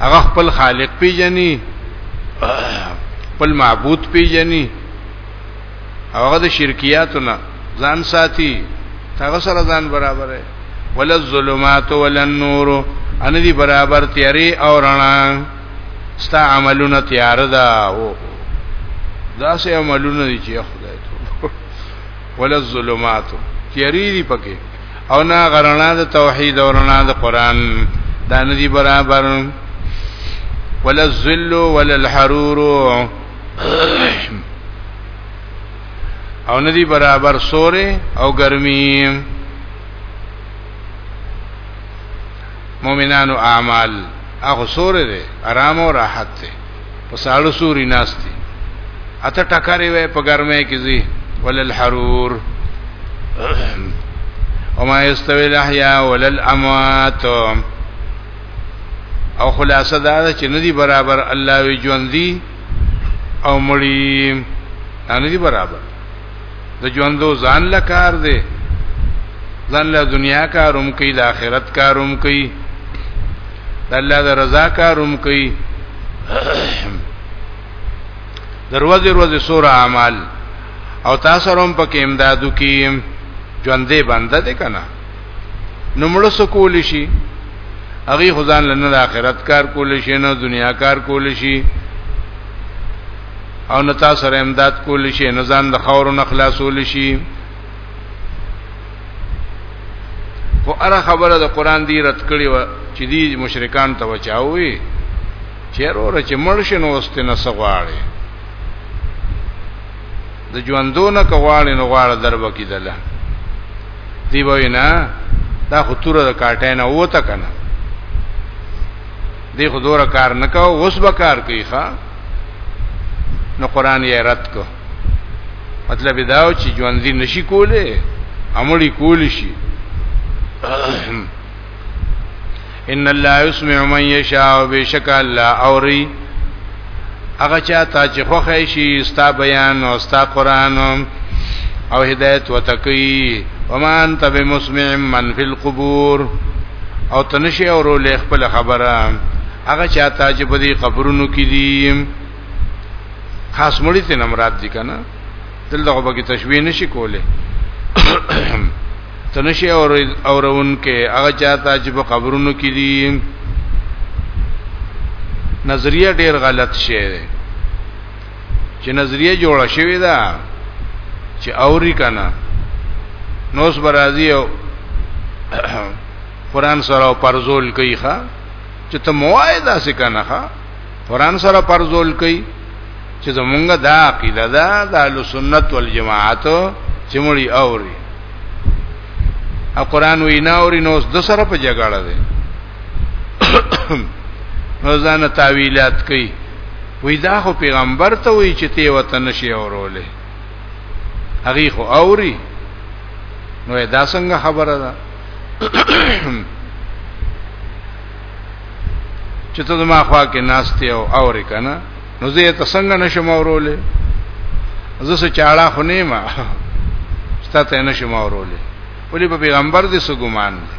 هغه خپل خالق پیژني خپل معبود پیژني هغه د شرکیاتو نه ځان ساتي هغه سره ځان برابر دی ولا الظلمات ولا النور ان دي برابر تیاري او رڼا ستا عملونه تیار ده او دا سه عملونه دي چې خدای ته ولا الظلمات تیاري دي پکې او نه غرنا د توحید او رنا د قران دا نه دی برابر ولا الذل ولا الحرور او نه دی برابر سورې او ګرمي مؤمنانو اعمال هغه سورې دي آرام او راحت دي په ساړو سوري ناشتي اته ټکرې وې په ګرمه کې زی ولل حرور وما يستوي الاحياء ولا الاموات او خلاصه دا چې ندي برابر الله وی ژوند دي او مړی نه دي برابر د ژوندو ځان له کار دی ځان له دنیا کاروم کوي د آخرت کاروم کوي د الله د رضا کاروم کوي دروازه روزه سور اعمال او تاسو روم پکې امدادو کې ژوندې بنده ده کنه نو مړ سکول شي هغه خدان لنه د آخرت کار کول شي نه دنیا کار کول شي او نه تاسو سره امداد کول شي نه ځان د خاور نه خلاصول شي خو اره خبره د قران دی رد کړی و چې دی مشرکان ته بچاوي چیرې ور چې مرشن واست نه سغواړي د ژوندونه کغواړي نو غواړه درب کیدله دی وینا دا خو تور د کاټه نه وته کنه دی خو دور کار نکاو اوس به کار کوي ښا نو قران یې رد کو مطلب دا و چې ژوند دې نشي کولای عملي کول شي ان الله يسمع من يشاء بشک الله اوري هغه چاته چې خوښ شي ستا بیان او ستا قران او هدایت وتقي ومان تب مسمع من في القبور او تنشي اورو له خپل خبره هغه چاته چې په دې قبرونو کې دي خاص مړی ته مراد دي کنه دلته به کې تشبيه نشي کوله تنشي اور اورون کې هغه چاته چې په قبرونو کې دي نظریه ډیر غلط شی دی چې نظریه جوړه شوې ده چې اوري کنه نوس برازي او قران سره پرزول کوي ښا چې ته موای دا څه کنه ښا قران سره پرزول کوي چې زمونږ دا عقیده ده د اهل سنت والجماعت چې مړی اوري ا قران وینا اوري نو د سره په جګړه ده نو ځان تعویلات کوي وی دا خو پیغمبر ته وی چې تی وته نشي اورولې هغه خو اوري نو دا څنګه خبره ده چې ته ما خوا کې ناشته او اورې کنه نو زه ته څنګه نشم اورولې زه څه چاړه خو نه ما ستاسو نشم اورولې ولې په پیغمبر دې سو ګمان دی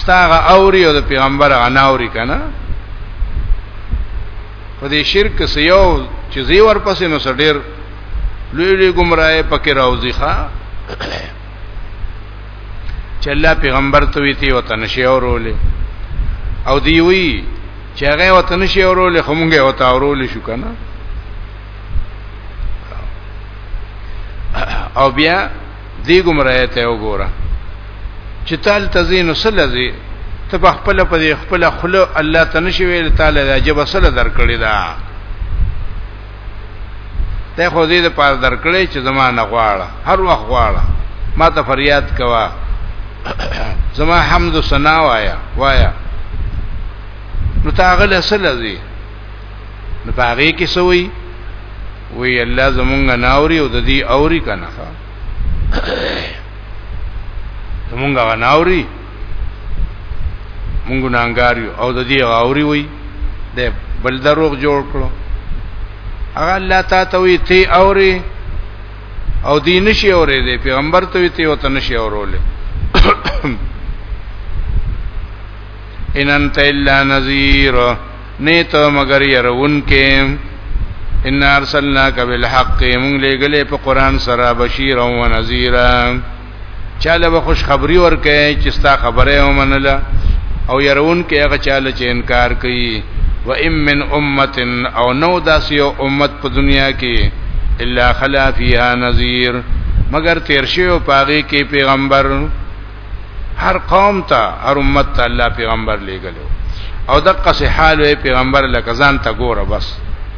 ستاغه اوري او د پیغمبر اناوري کنه په دې شرک سيو چې زی ورپسې نو سړیر لوی لوی گمراهه پکې راوځي ښا چې الله پیغمبر ته وی تی وطن شي اورولې او دی وی چې هغه وطن شي اورولې خو مونږه وتا اورولې شو کنه او بیا دی ګمراه ته وګوره چې تال تزین سلذي ته په خپل په خپل خله الله تنشوي تعالی دا جب سره درکړی دا ته خو دې د پاره درکړې چې زما نه غواړه هر وخت غواړه ما ته فریاد کوا زما حمد و ثنا وایا وایا نو تاغل اصل دی نو پاره کې سوی وی الله زمونږ ناوري او د دې اوري کنه زمونږ ناوري مونږ ګناګار یو او د دې غاوري وي د بل دروغ جوړ کړو هغه الله تعالی ته وی تی اوري او دی نشي اوري دی پیغمبر ته وی تی او ته نشي اورولې ان انت الا نذیر نه ته مگر يرون کې ان ارسلناک بالحق مونږ لګلې په قران سره بشیر او نذیر چاله به خوشخبری ورکه چې ستا خبره ومنله او يرون کې هغه چاله چې انکار کوي و ام من امه او نو داس یو امت په دنیا کې الا خلا فیها نذیر مگر تیر شی او پاغي کې پیغمبر هر قوم ته هر امت ته الله پیغمبر لېګلو او دغه صحاله پیغمبر لکه ځان ته ګوره بس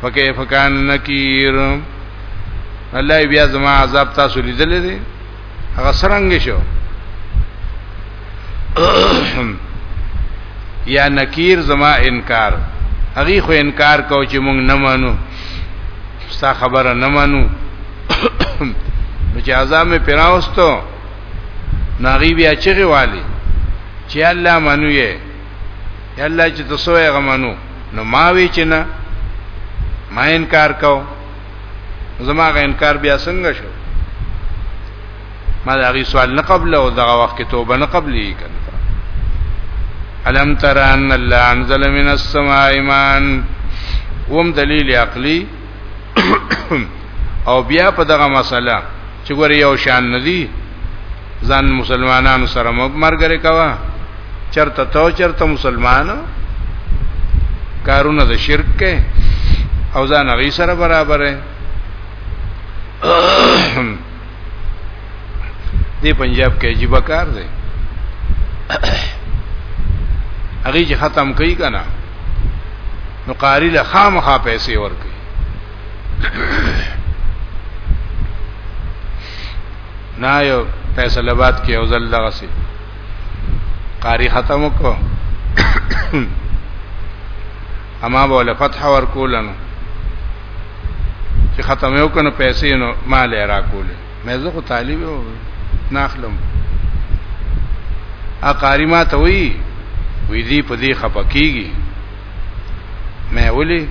فکیف کان نکیر الله بیا زما عذاب تاسو لیدلې دي هغه سرنګ شو یا نکیر زما انکار هغه خو انکار کو چې مونږ نه مانو ستا خبره نه مانو نو چې عذاب می پیراوستو ناغي بیا چغي والی چې الله منو یې یا الله چې تاسو یې غمنو نو ما وی چې نه ما انکار کو زما غ انکار بیا څنګه شو ما دا غي سوال نه قبل او دغه وخت کې توبه نه قبلې کړه الم تر ان الله انزل من السماء ایمان وم دلیل عقلی او بیا په دغه مسله چې ګور یو شان ندی ځان مسلمانانو سره مرګره کوا چرته تو چرته مسلمان کارونه د شرک کې او ځان غي سره برابر دی پنجاب کې عجیب کار دی هغه چې ختم کوي کنه نو قاری له خامخا پیسې ورکړي نه یو فیصل آباد کې او زل دغه سي قاری ختم وکړو اما به ول فتح ور کولنو چې ختم یو کنه پیسې نو مال را کول مې زه خو طالب یو ناخلم ا قاری ما ته وی وی دی په دې خپکیږي مې ولي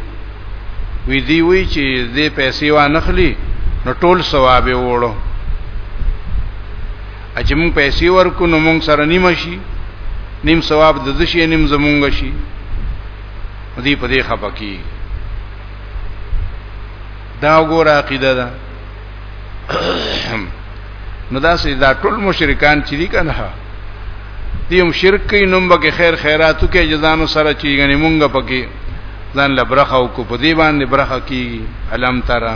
وی دی وی چې دې پیسې وا نخلی نو ټول ثواب وړو چې مونږ پیسې ورکو نو مونږ سره نیمه شي نیم ثواب د دې شي نیم زمونږ شي دې په دې خپکی دا وګوره عقیده ده نو دا سې دا ټول مشرکان چې دي کنه دې هم شرک کوي نوم به خیر خیراتو کې جزانو سره چی غني مونږ پکې ځان لبرخه او کو په دې باندې برخه کی علم ترا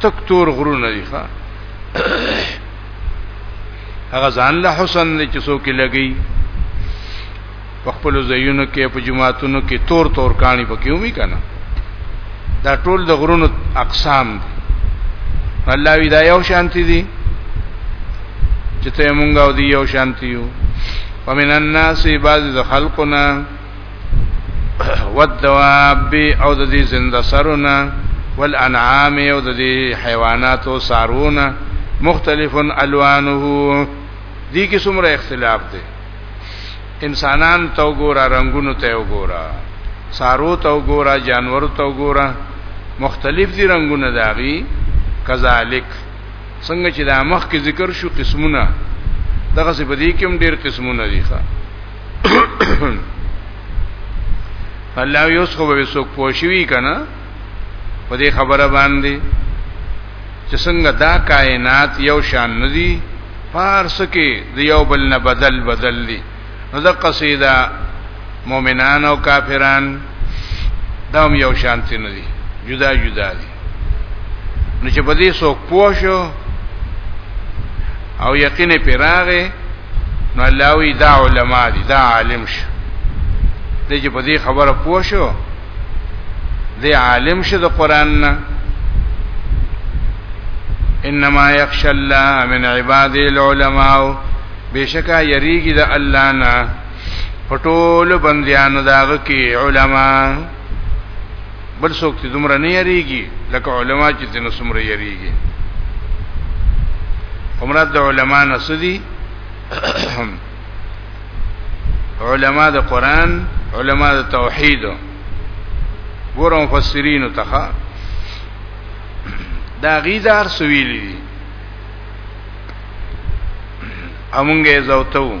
تک تور غرونه دي ښا هغه ځان له حسن نه چې څوک لګي په خپل زینو کې په جمعاتونو کې تور تور کانی پکې ومي کنه دا ټول د غرونو اقسام دي الله وی دا یو شانتی دي چې ته مونږ او دی یو شانتی یو ومن الناس بعض خلقنا والدواب او د دې زنده سرونه والانعام او د دې حیواناتو سارونه مختلف الوانه دي کې څومره اختلاف دي انسانان ته وګوره رنگونو ته وګوره سارو ته وګوره جانور ته وګوره مختلف دي رنگونه داغي کذالک څنګه چې د مخ کې ذکر شو قسمونه دغه څه په دې کې هم ډېر قسمونه دي ښا الله یو څو به څوک پوښوي کنه په دې خبره باندې چې څنګه دا کائنات یو شان ندي پارس کې د یو بل نه بدل بدل دي نو دا قصیده مؤمنان او کافران دا هم یو شان ندي جدا جدا دي نو چې په دې څوک پوه شو او یقین پیراغه نو الله وی دا علما دي دا عالم شو دې چې په دې خبره پوه شو دې عالم شو د قران نه انما یخشى الله من عباده العلماء بشکا یریږي د الله نه پټول بندیانو داغه کې علما بل څوک ته دومره نه یریږي لکه علما چې تنه سمره یریږي عمرات د علما نه سدي علما د قران علما د توحید ګور مفسرین ته دا غیدار سویلی دي امونګه زوتو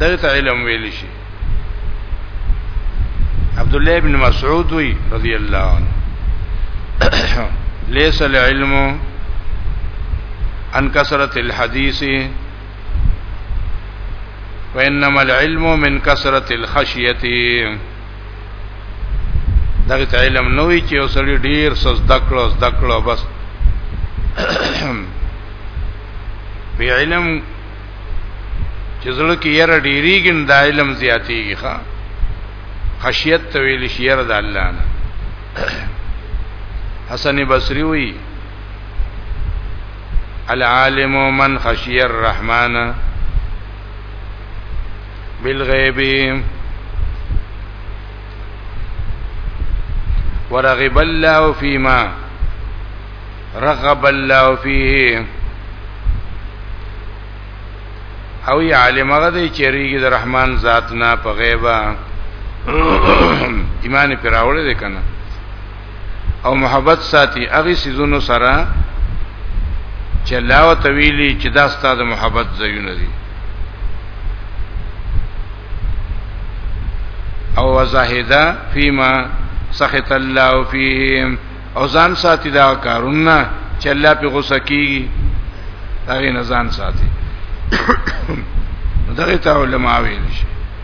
دغه علم ویل شي عبد الله ابن مسعود وی رضی الله عنه ليس العلم عن كثرة الحديث وانما العلم من كثرة الخشيه دغه ته علم نه وی چې اوسړي ډیر سز دکړو سز دکړو بس په علم چې زړه کې ير ډیریږي د علم زیاتیږي ښا خشیت تویل شي ير د الله نه حسن بصری وی العالم من خشی الرحمن بالغیب ورغب الله فيما رغب الله فيه او ی عالم هغه دی چې ریګي د رحمان ذات نه په غیبه ایمان پر راوړل دي کنه او محبت ساتي هغه سيزونو سره چې الله او تویلی چې دا ستاسو محبت زيونه دي او زاهدا فيما سخط الله فيهم او ځان ساتي دا کارونه چې الله په غوسه کیږي دا نه ځان ساتي دغه ته علماء ویل شي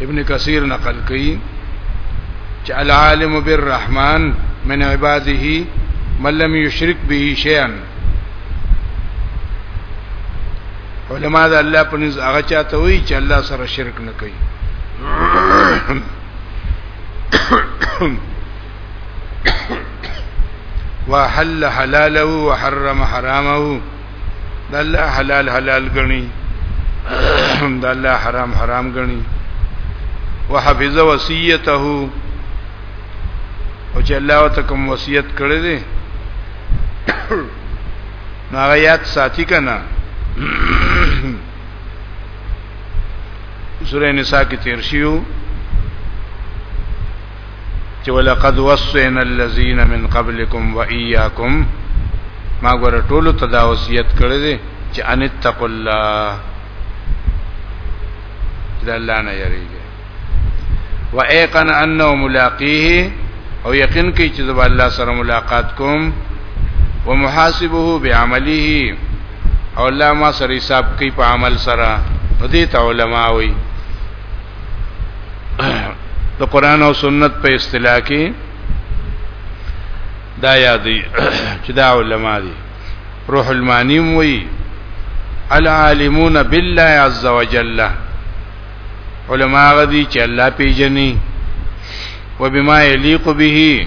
ابن کثیر نقل کوي چې العالم بالرحمن من عباده من لم یشرک به شیئا علما د الله په نس هغه چاته وی چې الله سره شرک نه کوي وحل حلاله وحرم حرامه د الله حلال حلال غني د الله حرام حرام غني وحفظ وصيته او چې الله وتکم وصیت کړی دی هغه یاد ساتي کنه سورہ نساء کې تیر شیو چې ولقد وصينا الذين من قبلكم واياكم ما ګور ټولو ته دا وصیت کړی دی چې ان تق الله د الله نه یریږي وایقن انه ملاقيه او یقین کوي چې زبر الله سره ملاقات کوم ومحاسبه بعمله او الله ما سره حساب کوي په عمل سره دې ته علما وایي د قران او سنت په اصطلاح کې دا یادې چې دا علما دي روح المانی وی العالمون بالله عز وجل علما غدي چې الله پیجنې وبما یلیق به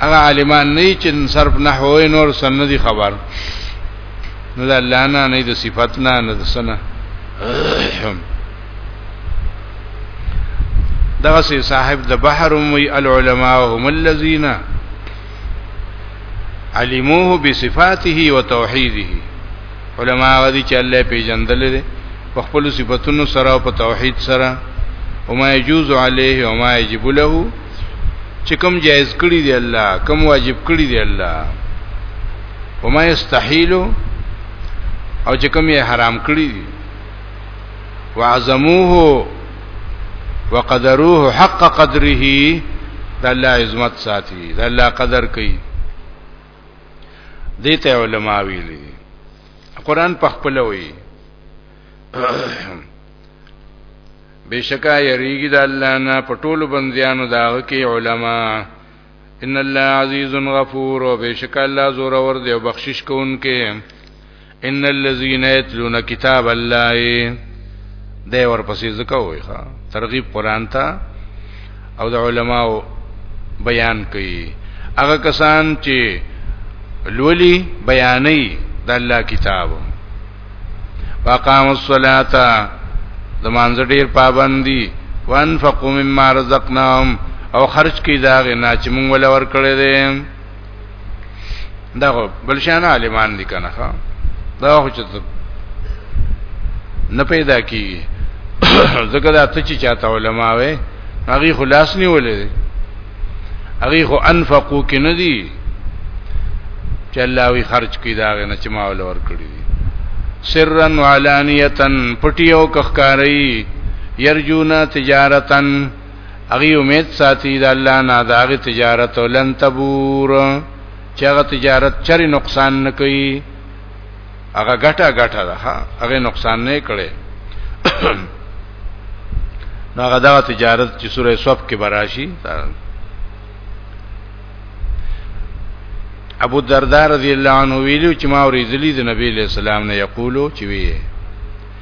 هغه عالمان نه چې صرف نحو نور سن دي خبر نه د الله نه نه د صفات نه نه د سنه دغه سي صاحب د بحر وی العلماء هم الذين علموه بصفاته وتوحيده علما غدي چې الله پیژندل دي په خپل صفاتونو سره او په توحید سره او ما یجوز علیه او ما یجب له چې کوم جایز کړی دی الله کوم واجب کړی دی الله او ما یستحیل او چې کوم یې حرام کړی دی وعظموه وقدروه حق قدره د الله عظمت ساتي د الله قدر کوي دې ته علما ویلي قرآن په خپل وی بشکا یریږي د الله نه په ټولو بندیانو دا کې علما ان الله عزیز غفور او بشکا الله زور ور دی او بخشش کوونکې ان الذين يتلون كتاب الله د ورپسې ځکه وای ښا ترغیب قران ته او د علماو بیان کوي هغه کسان چې لولي بیانې د الله کتاب واقام الصلاه د مانځ ډیر پابندي وانفقوا مما رزقناهم او خرج کی داغه نه چې مونږ ولور کړی دي دا خو بلشان عالمان دي کنه ښا دا خو چې نه پیدا کیږي ځکه دا ته چې چاته علما وي هغه خلاص نیولې هغه خو انفقو کې نه دي چې الله وی خرج کړي دا نه چې ما ول ور کړی دي سرن وعلانیتن پټیو کخکاری یرجونا تجارتن هغه امید ساتي د الله نه دا غي تجارت لن تبور چې هغه تجارت چری نقصان نه کوي هغه ګټه ګټه ده هغه نقصان نه کړي نو هغه دا تجارت چې سورې صف کې براشي ابو الدرداء رضی الله عنه ویلو چې ما ورېزلی د نبی له سلام نه یقولو چې وی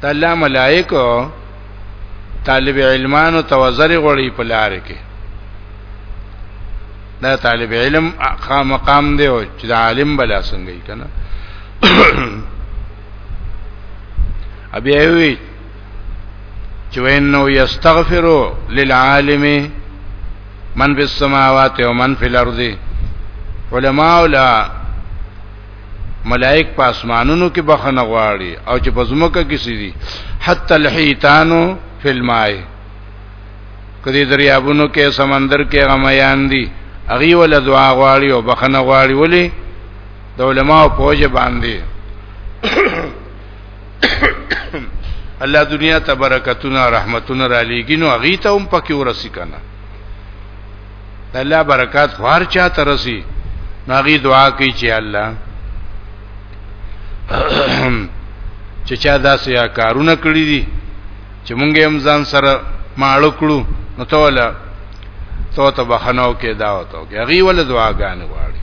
د الله ملائکه طالب علمانو توزر غړي په لار کې دا طالب علم اقام مقام دی او چې د عالم بلا څنګه یې کنه ابي وی چې وینو یستغفرو للعالم من فی السماوات و من فی الارض علماء لا ملائک په اسمانونو کې بخنه غواړي او چې په زمکه کې سړي حتی الحیتانو فی الماء کدی دریابونو کې سمندر کې غمیان دي اغي ول دعا غواړي او بخنه غواړي ولی د علماو پوجا باندې الله دنیا ته برکتونه رحمتونه را لېګي نو اغي ته هم پکې ورسی کنه الله برکات خو هر چا ته رسی ناغي دعا کوي چې الله چې چا داسې کارونه کړی دي چې مونږ هم ځان سره ماړو کړو نو ته ولا تو ته بخنو کې دا وته کې غي ول دعاګانې غواړي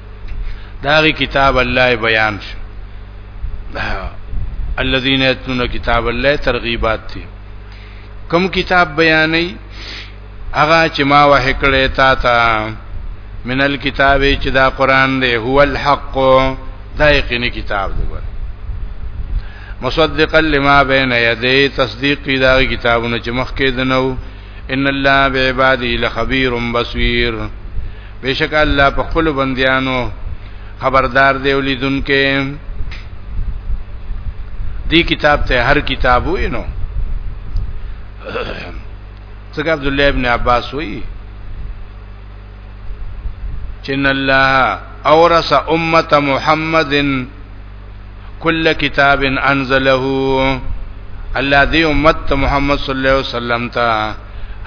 داغي کتاب الله بیان شو الذين يتلون كتاب الله ترغيبات دي کوم کتاب بیانې هغه چې ما وه کړې تا ته من الكتاب چې دا قران دی هو الحق دا یقیني کتاب دی مصدقا لما بین یدی تصدیق کی دا کتابونه چې مخکې دنو ان الله بعباده لخبير بصير بشک الله په خپل بنديانو خبردار دی ولیدونکې دی کتاب ته هر کتاب وې نو څنګه عبد الله ابن عباس وې چې ان الله اورث امه محمدن کل کتاب انزله الله دې امت محمد صلی الله علیه وسلم ته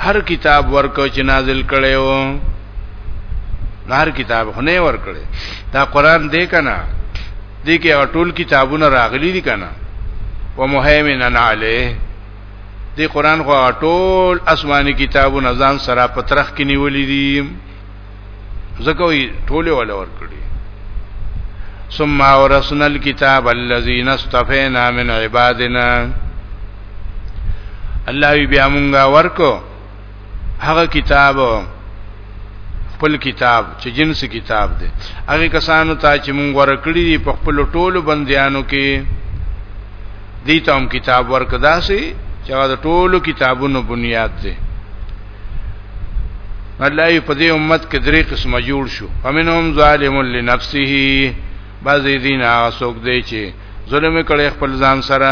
هر کتاب ورکو چې نازل کړي وو هر کتاب خونه ورکړي دا قران دې کنا دې کې ټول کتابونه راغلي دي کنا ومهیمنن علیه دې قران خو ټول آسماني کتابونه ځان سره پترخ کې نیولې دي زکه وی ټوله ولا ور کړی ثم اورثنا الكتاب الذين اصطفينا من عبادنا الله بیا مونږه ورکو هغه کتاب خپل کتاب چې جنس کتاب دی هغه کسانو ته چې مونږ ورکړي دي په خپل ټولو بندیانو کې دي ته هم کتاب ورکداسي چې هغه ټولو کتابونو بنیاد دی الله یې په دې امت کې درې قسمه جوړ شو فمنهم ظالم لنفسه بعضی دین هغه څوک دی چې ظلم کړي خپل ځان سره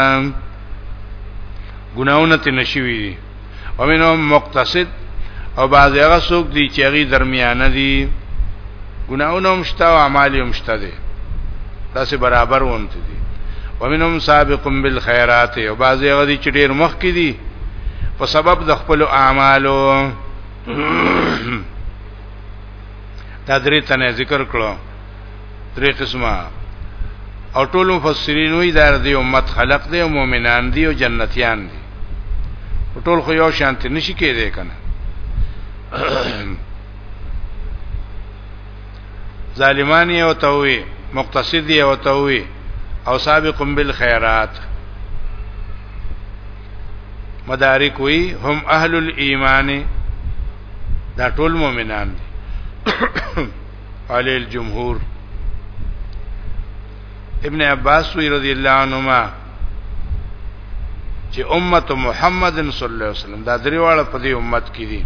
ګناونه تی نشوي دي ومنهم مقتصد او بعضی هغه څوک دی چې هغه درمیانه دي ګناونه هم شته او اعمال هم شته دي داسې برابر ومت دي ومنهم سابق بالخيرات او بعضی غدي چې ډیر مخ کې دي په سبب د خپل اعمالو دا درې تنه ذکر کړو درې قسمه او ټول مفسرین وی دار دی امت خلق دی او مؤمنان دی او جنتیان دی ټول خو یو شانته نشي کېدای کنه ظالمان یو توي مقتصد یو توي او سابقون بالخيرات مدارک وی هم اهل الايمان دا ټول مؤمنان دي علی الجمهور ابن عباس وی رضی الله عنهما چې امه محمد صلی الله علیه وسلم دا دریواله په دې امت کې دي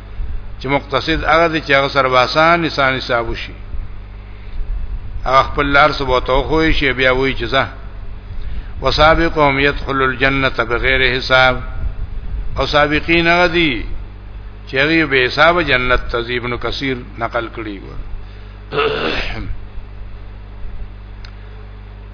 چې مقتصد هغه دی چې هغه سره واسان نسان حساب شي هغه خپل لار سبا ته خو شي بیا وایي چې ځه وسابقهم يدخل الجنه بغیر حساب او سابقین هغه دي چې هغه به حساب جنت تذیب نو کثیر نقل کړي وو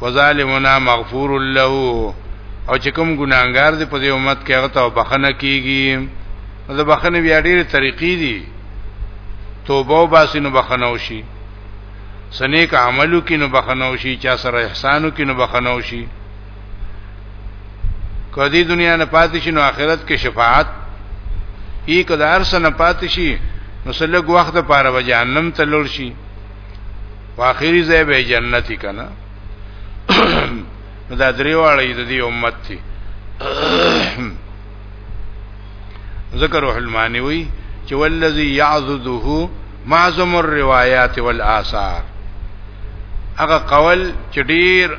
وظالمنا مغفور له او چې کوم ګناګار دی په دې امت کې هغه ته بخنه کیږي دا بخنه بیا ډېری طریقې دي توبه او باسینو بخنه وشي سنیک عملو کې نو بخنه وشي چا سره احسانو کې نو بخنه وشي کدی دنیا نه پاتې شي نو آخرت کې شفاعت یې کدار سره نه پاتې شي نو سلګ وخت لپاره به جهنم ته لور شي په اخري ځای به جنتی کنه دا دریواله د دې امت دي ذکر روح المانی وی چې والذي يعذده معظم الروايات والآثار هغه قول چې ډیر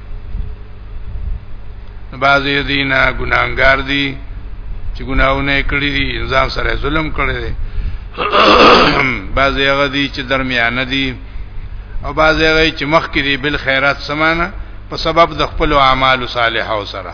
بعضی دینه ګناګار دي چې ګناونه کړی دي انسان سره ظلم کړی دی بعضی هغه دي چې درمیانه دي او بعضی هغه چې مخکې دي بل خیرات سمانه په سبب د خپل اعمال صالحه سره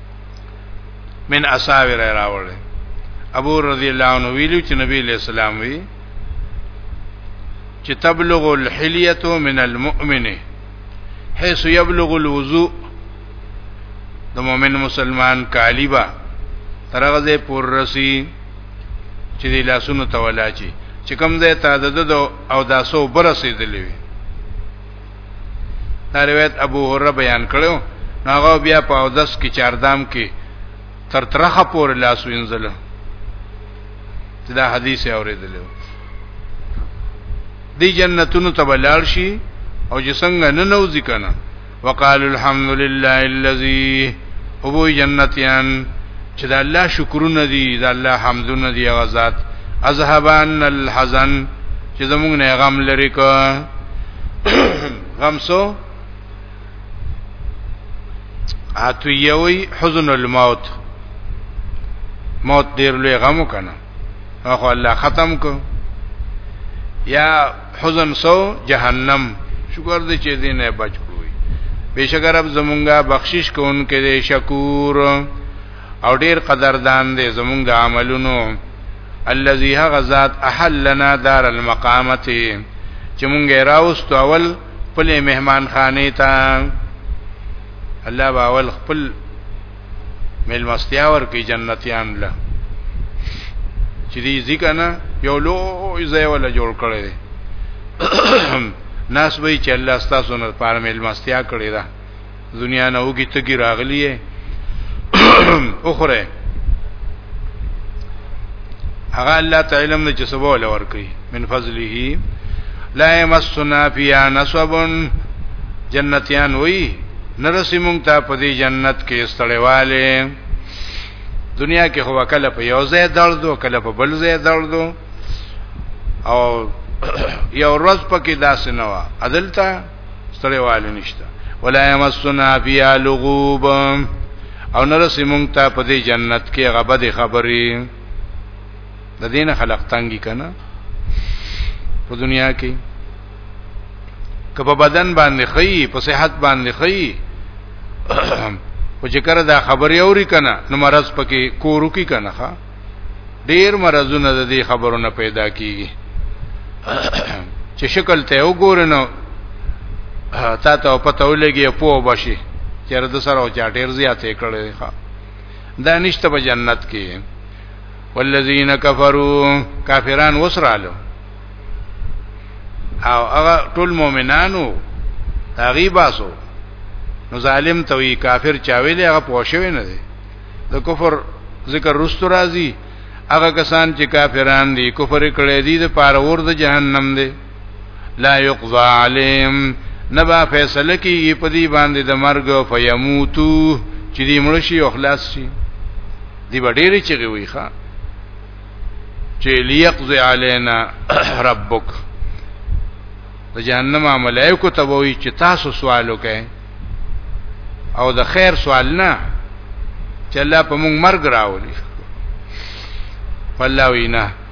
من اساور راوړل ابو رضی الله عنه ویلو چې نبی علیہ السلام وی چې تبلغ الحلیه من المؤمن حيث يبلغ الوضوء د مؤمن مسلمان کالیبا ترغه پور رسی چې د لاسونو تولا چی چې کوم ځای ته د او داسو برسېدلې وي دا روایت ابو هرره بیان کړو هغه بیا په اودس کې چاردام کې تر ترخه پور لاس وینځل دا حدیث اوریدل دی جنتونو ته بلال شي او چې څنګه ننوځي کنه وقال الحمد لله الذي او بو جنتیان چې د الله شکرونه دي د الله حمدونه دي هغه ذات اذهبان الحزن چې زمونږ نه غم لري کو غم سو اتو یوي حزن الموت موت ډیر لوی غم کنه هغه الله ختم کو یا حزن سو جهنم شکر دې چې دینه بچ کړوي بشکر رب زمونږه بخشش کوونکې دې شکور او ډیر قدردان دې زمونږه عملونو الذي هغه ذات احلنا دار المقامت چې مونږه راوست اول خپل مهمان خانه ته الله باول خپل ملمستیا ورکی جنتیان له چې دې ځکه نه یو لوی ځای ولا جوړ کړی دی ناس وی چې الله ستاسو نه پاره ملمستیا کړی دا دنیا نه وګی ته کی راغلی اخره هغه الله تعالی موږ چې سبا ولور کوي من فضله لا يمسنا فيها نصب جنتيان وی نرسی مونږ ته په دې جنت کې استړېواله دنیا کې هو کله په یو ځای درد او کله په بل ځای درد او یو ورځ پکې داسې نه و عدالتا استړېواله نشته ولا يمسنا فيها لغوب او نرسی مونږ ته په دې جنت کې غبد خبرې د دینه خلق تنګي کنه په دنیا کې که په بدن باندې خي په صحت باندې خي او چې کړه دا خبرې اوري کنه نو مرز پکې کورو کې کنه ښا ډیر مرزونه د دې خبرونه پیدا کیږي چې شکل ته وګورنو تا ته پته ولګي په بشي چې رد سره او چا ډیر زیاتې کړې ښا دا نشته په جنت کې والذین کفروا کافران وسرالو او هغه ټول مؤمنانو هغه باسو نو ظالم ته وی کافر چاویل هغه پوښوي نه دي د کفر ذکر رستو راځي هغه کسان چې کافران دي کفر کړي دي د پاره ور د جهنم دي لا يقضى عليهم نبا فیصله کیږي په دې باندې د مرګ فیموتو چې دې مړ شي او خلاص شي دی به ډېری چغې وي ښا چې ليقضي علينا ربک د جهنم ملائکه ته وایي چې تاسو سوال وکئ او د خیر سوال نه چې الله په موږ مرګ راولي فلاوینا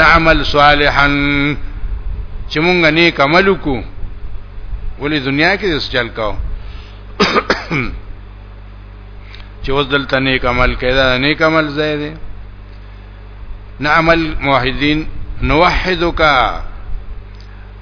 نعمل صالحا چې مونږ نیک عمل وکړو ولې دنیا کې دې چل کاو چې اوس دلته نیک عمل کړه نیک عمل ځای دی نعمل موحدین نوحدک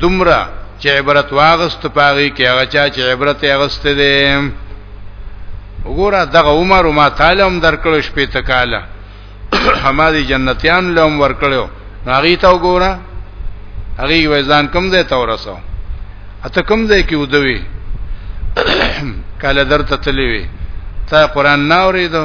دومره چې عبرت واغست پاغي کې هغه چا چې عبرت یې اغسته دي وګوره دغه عمر ما تعالی هم درکړو شپې ته کاله هما دي جنتیان لوم ورکړو ناغي ته وګوره هغه وزن کم ځای ته ورسو اته کم ځای کې ودوي کاله درته تلوي تا قران نه اوریدو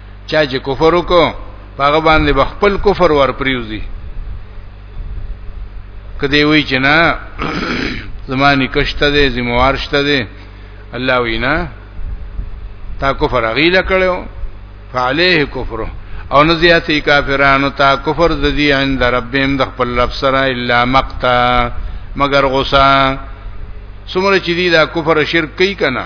چا چې کفر وکړو هغه باندې به خپل کفر ورپریوزي کدی وی چې نه زمانی کشته دي زموار شته دي الله وینا تا کفر غیله کړو فعليه کفر او نه زیاتې کافرانو تا کفر د دې عند ربهم د خپل رب سره الا مقتا مگر غصه سمره چې دی دا کفر شرک کوي کنه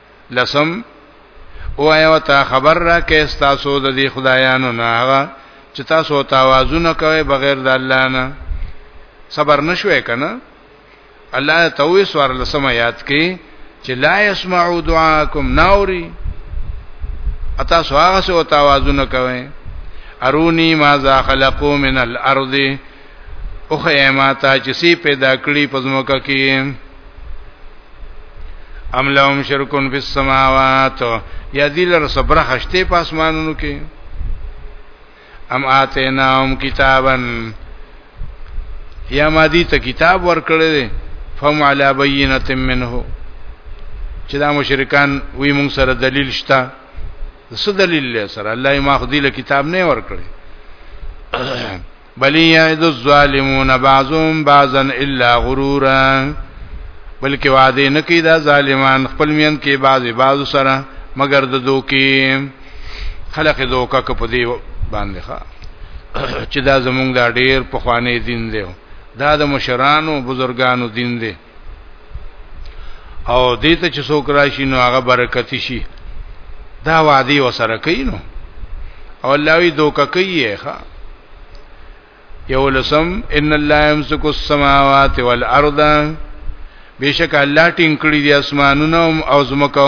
لسم او ایو تا خبر را کې تاسو د دې خدایانو نه هغه چې تاسو تاوازونه کوي بغیر د الله نه صبر نشوي کنه الله توي سوار لسم یاد کې چې لا يسمعوا دعاءکم ناوري اتا سواغه سو تاوازونه کوي ارونی ما ذا خلقو من الارض او خیمه تا چې سی پیدا کړی پزموکه کې ام لهم شرکون فی السماوات یا ذلر صبر خشته په اسمانونو کې ام آتیناهم کتابا یا ما دې ته کتاب ورکړی دی فهم علی بینه منه چې دا مشرکان وی مونږ سره دلیل شته څه دلیل سره الله یې ما خو دې له کتاب نه ورکړی بل یعد الظالمون بعضهم بعضا الا غرورا بلکې وعده نه کوي دا ظالمان خپل مین کې بعضي بعضو سره مگر د دوکي خلق دوکا کو پدی باندې ښا چې دا زمونږ دا ډیر په خوانې دین دی دا د مشرانو بزرګانو دین دی او دې ته چې څوک راشي نو هغه برکت شي دا وعده وسره کوي نو او الله وی دوک کوي ښا یو لسم ان الله یمسک السماوات والارض بشک الله ټینګ کړی دی اسمانونه او زمکه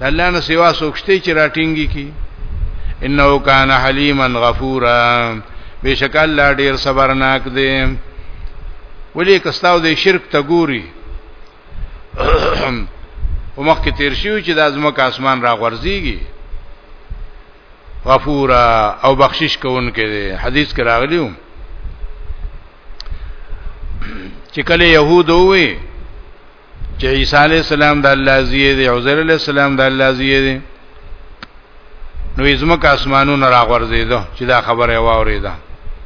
د الله نه سوا سوکشته چې راټینګي کی انه کان حلیما غفورا بشک الله ډیر صبرناک دی ولی کستاو د شرک ته ګوري او مخ کې تیر شو چې د ازمک اسمان را غورځيږي غفورا او بخشش کوونکې دی حدیث کې راغلیو چې کله يهود وې چې عیسی علی السلام د الله زیه دی او عزیر علی السلام د الله زیه دی نو ازمک اسمانونو راغورځیدو چې دا خبره واوریده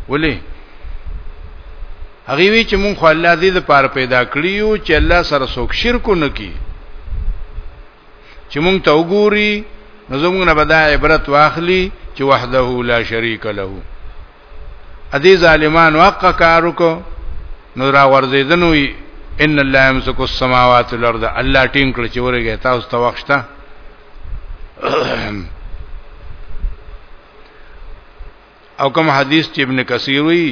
ولی هغه وی چې مونږ خو الله دې د پاره پیدا کړیو چې الله سره څوک شرک نه کی چې مونږ ته وګوري نو زمونږ نه بدای عبرت واخلي چې وحده لا شریک له ادي ظالمان واقع کارو کو نو را ورزیدنو ان الله يمسك السماوات والارض الله ټینګ کړ چې ورګه تاسو ته وخته او کوم حدیث چې ابن کثیر وی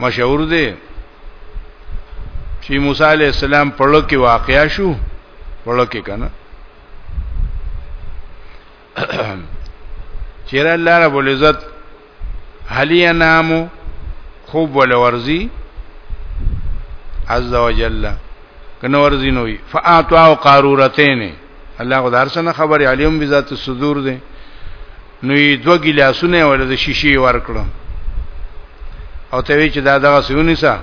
مشهور دی چې موسی علی السلام په لکه واقعیا شو په لکه کنه چیرې الله رب العزت هلی نامو خوب ول ورزي عز وجل کنه ورزي نوې فاعطوا قارورتين الله غدار سره خبر علیم بذات الصدور دي نوې دوه ګلاسونه ول د شیشې ورکړو او ته وی چې دا دغه سونی سره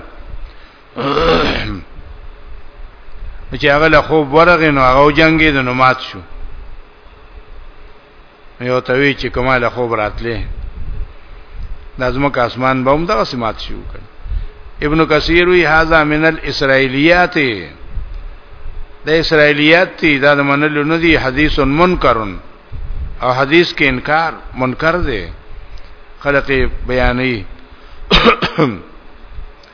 چې هغه له خوب ورغې نو هغه جنگي د نماز شو یو توی چې کمال خوب راتلې لازم کا اسمان به هم دغه سمات شو کړ ابن کثیر وی هاذا من الاسرائیلیات د اسرائیلیات تی دا د منلو نه دی حدیث منکرن او حدیث کې انکار منکر دی خلق بیانې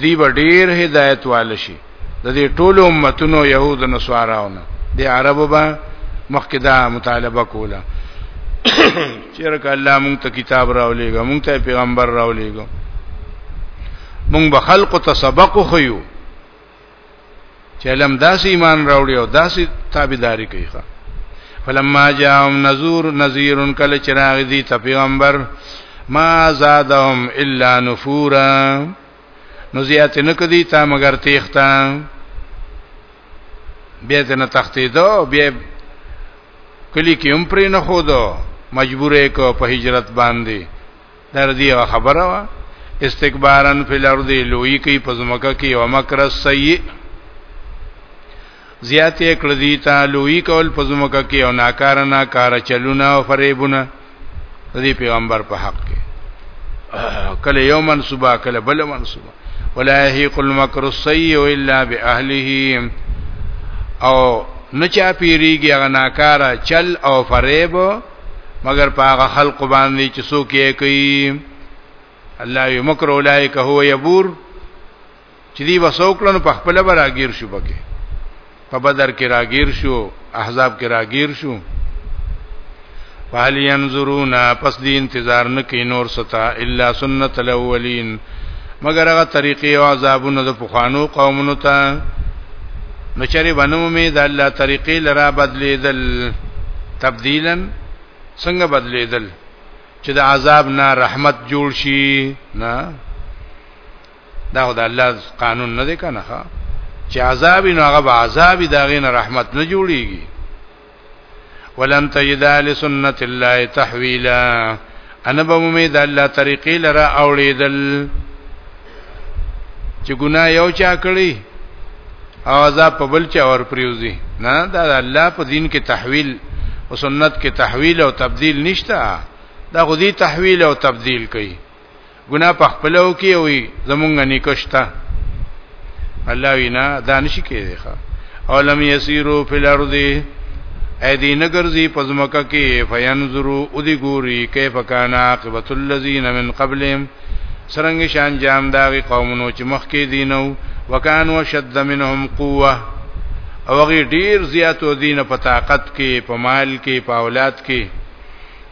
دی به ډیر هدایت وال شي د دې ټول امتونو يهود او نصاراونه د عربو به مخکې دا مطالبه کوله چیرې الله مونږ ته کتاب راولېګا مونږ ته پیغمبر راولېګا مونږ به خلق ته سبق خو یو چې لم داسې ایمان راوړي او داسې تابعداري کوي ښا فلما جاءهم نذور نذير کله چراغ دي ته پیغمبر ما زادهم الا نفورا نو زیات نه کدي تا مگر تیختا بیا ته نه تختیدو بیا کلی کې هم پرې نه خودو مجبورې کو په هجرت باندې در دی خبره وا استکبارن فی الارض لوی کی پزمکه کی او مکر السیئ زیات کړ دی تا لوی کول پزمکه کی او ناکار ناکار چلونه او فریبونه دی پیغمبر په حق کې کله یو منصوبه کله بل منصوبه ولا یحیق المکر السیئ الا باهله او نه چا پیریږي هغه ناکاره چل او فریب مگر پاغه خلق باندې چې څوک یې کوي الله یې مکر اولایک هو یبور چې دی وسوکلن په خپل بر راګیر شو پکې په بدر کې راګیر شو احزاب کې راګیر شو فهل ينظرون پس دی انتظار نکې نور ستا الا سنت الاولین مگر هغه طریقې او عذابونه د پخوانو قومونو ته نو چری بنو می د الله طریقې لرا بدلیدل تبدیلا څنګه بدلیدل چې د عذاب نه رحمت جوړ شي نه دا خدای الله قانون نه دی کنه چې عذاب نه هغه عذاب داغې نه رحمت نه جوړیږي ولن تجد لسنت الله تحویلا انا به مې د الله طریقې لره اوړېدل چې ګناه یو چا کړی او عذاب په بل چا ور پریوزي نه دا الله په دین کې تحویل او سنت کې تحویل او تبديل نشته دا غدي تحویل او تبديل کوي ګنا په خپل او کې وي زمونږ نه کښتا الله وینا دانش کې دی ښا او لم یسیرو فی الارض اې دې نګرځي پزمکه کې فینظرو او دې ګوري کیف کان عاقبت الذین من قبلهم سرنګ شان جام داغي قومونو چې مخکې دینو وکانو شد منهم قوه او غي ډیر زیاتو دینه په طاقت کې په مال کې په اولاد کې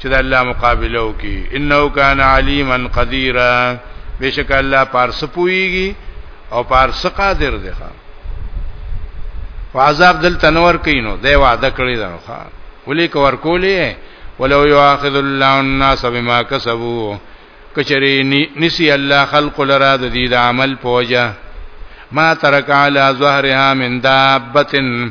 چې د الله مقابله وکي انه کان علیما قدیرا بشک الله پارس پويږي او پارس قادر دی ښا فعذاب دل تنور کینو دی وعده کړی دا ښا ولي کو ورکولې ولو یاخذ الله الناس بما کسبوا کچری نسی الله خلق لرا د دې عمل پوجا ما ترک علی ظهرها من دابتن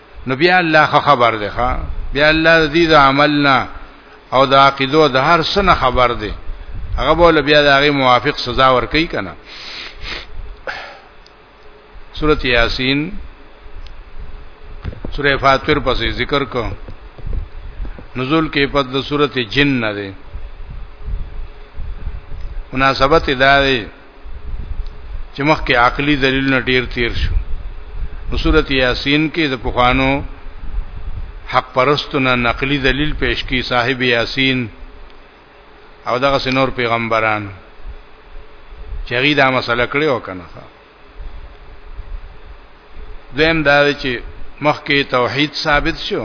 نو بیا الله خبر دی ښا بیا الله د دې د عملنا او د عقیدو د هر سنه خبر دی هغه بول بیا د هغه موافق سزا ور کوي کنه سورۃ یاسین سورہ فاطر پسې ذکر کو نزول کې پد د سورۃ جن نه دی مناسبت دا دی چې مخکې عقلي دلیل نه ډیر تیر شو نو سورته یاسین کې د پخوانو حق پرستونه نقلی دلیل پیش کی صاحب یاسین او دغه سنور پیغمبران چې غي دا مسله کړې وکنه دویم دا دی چې مخکې توحید ثابت شو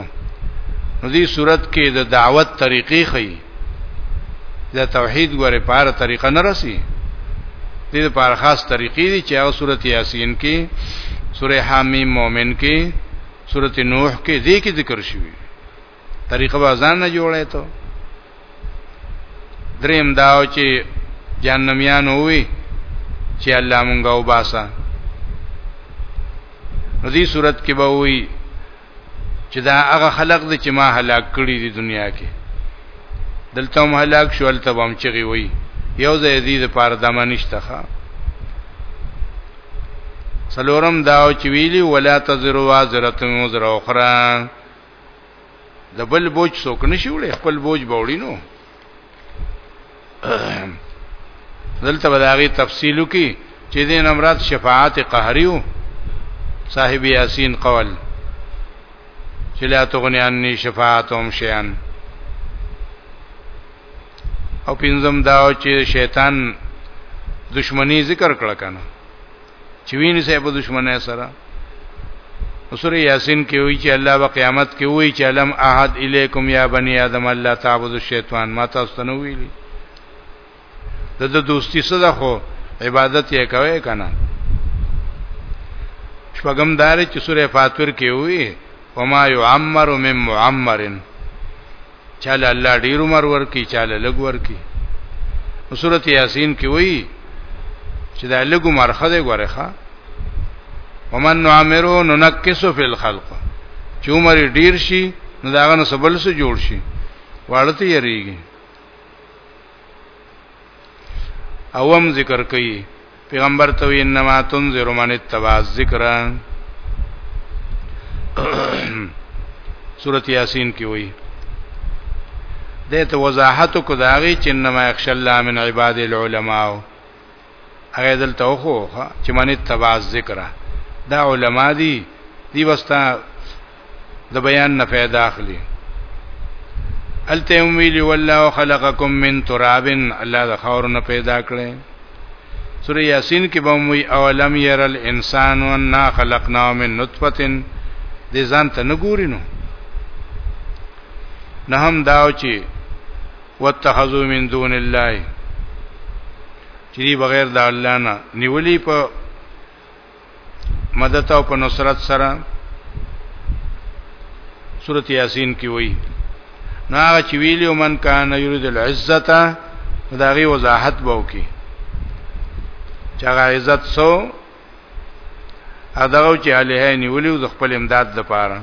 نو دې صورت کې د دعوت طریقې خي د توحید غره پار طریقه نه رسی دې لپاره خاص طریقې دي چې هغه سورته یاسین کې سورې حامیم مومن کې سورته نوح کې دې کې ذکر شوی طریقه به ځان نه جوړه ته دریم داو چې جهنميان وي چې الله مونږه وباسا نو دې صورت کې به وي چې دا هغه خلق دي چې ما هلاک کړی دي دنیا کې دلته هم هلاک شو الته هم چغي وي یو ځای دې د پاره دمه نشته ښا سلورم داو چې ویلی ولا تزروا زرتم وزر اخرى د بل بوج څوک نشي وړي خپل بوج بوړي نو دلته بداغي تفصیلو کې چې دین امرات شفاعت قهریو صاحب یاسین قول چې لا تغنی عني شفاعتهم شیئا او پینځم دا چې شیطان دشمنی ذکر کړه کنه چې ویني سه په دشمنه سره سورہ یاسین کې وی چې الله په قیامت کې وی چې علم احد الیکم یا بنی آدم الله تعبد الشیطان ما تاسو ته نو ویلی د د دوستی صدا خو عبادت یې کوي کنه شپږم دار چې سورہ فاتور کې وی وما يعمر من معمر چاله الله ډیر عمر ورکی چاله لګ ورکی نو سورۃ یاسین کې وایي چې دا لګ عمر خده غره ښا ومن نعمرو ننکسو فی الخلق چې عمر ډیر شي نو داغه نو سبل سره جوړ شي واړته یریږي اوم ذکر کوي پیغمبر ته وی انما تنذر من اتبع الذکر سورۃ یاسین کې وی دته وضاحت کو داغي چې انما یخش الله من عباد العلماء هغه دلته خو چې من اتبع الذکر دا علما دي دی وستا د بیان نه فائدہ اخلي الته ویلی والله خلقکم من تراب الله د خاورونه پیدا کړي سوره یاسین کې به موي اولم ير الانسان ونا خلقنا من نطفه دې ځان ته نګورینو نه هم داو چې واتخذوا من دون الله چې بغیر د الله نه نیولې په مدد او په نصرت سره سورۃ یاسین کې وایي ناغه چې ویلو من کان یرید العزت دا غي وضاحت بو کې چې هغه عزت سو اداو چې علیه نیولیو د خپل امداد لپاره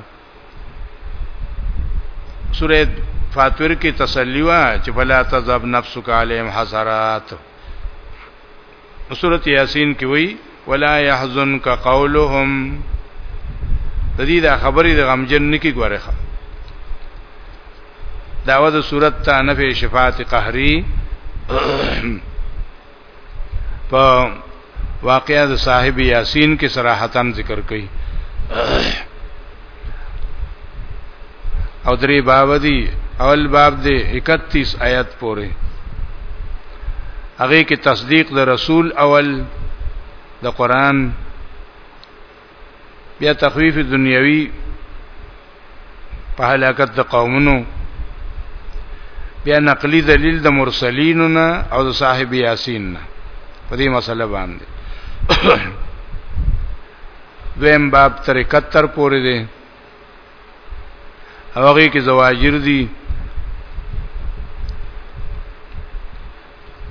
سورې فاتور کې تسلی وا چې فلا تذب نفسک علیهم حسرات په سورته یاسین کې وایي ولا يحزنك قولهم د دې دا خبرې د غمجن نکی ګوره داوه د صورت ته نفع شفاعت قهری په واقعا د صاحب یاسین کې صراحتن ذکر کړي او درې باب دي اول باب دی 31 آیات پورې هغه کې تصدیق د رسول اول د قران بیا تخویف دنیوي په هلاکت د قومونو بیا نقلی دلیل د مرسلینو نه او د صاحب یاسین نه په دې مسله باندې دویم باب تر 71 پورې دی او هغه کې زواجر دي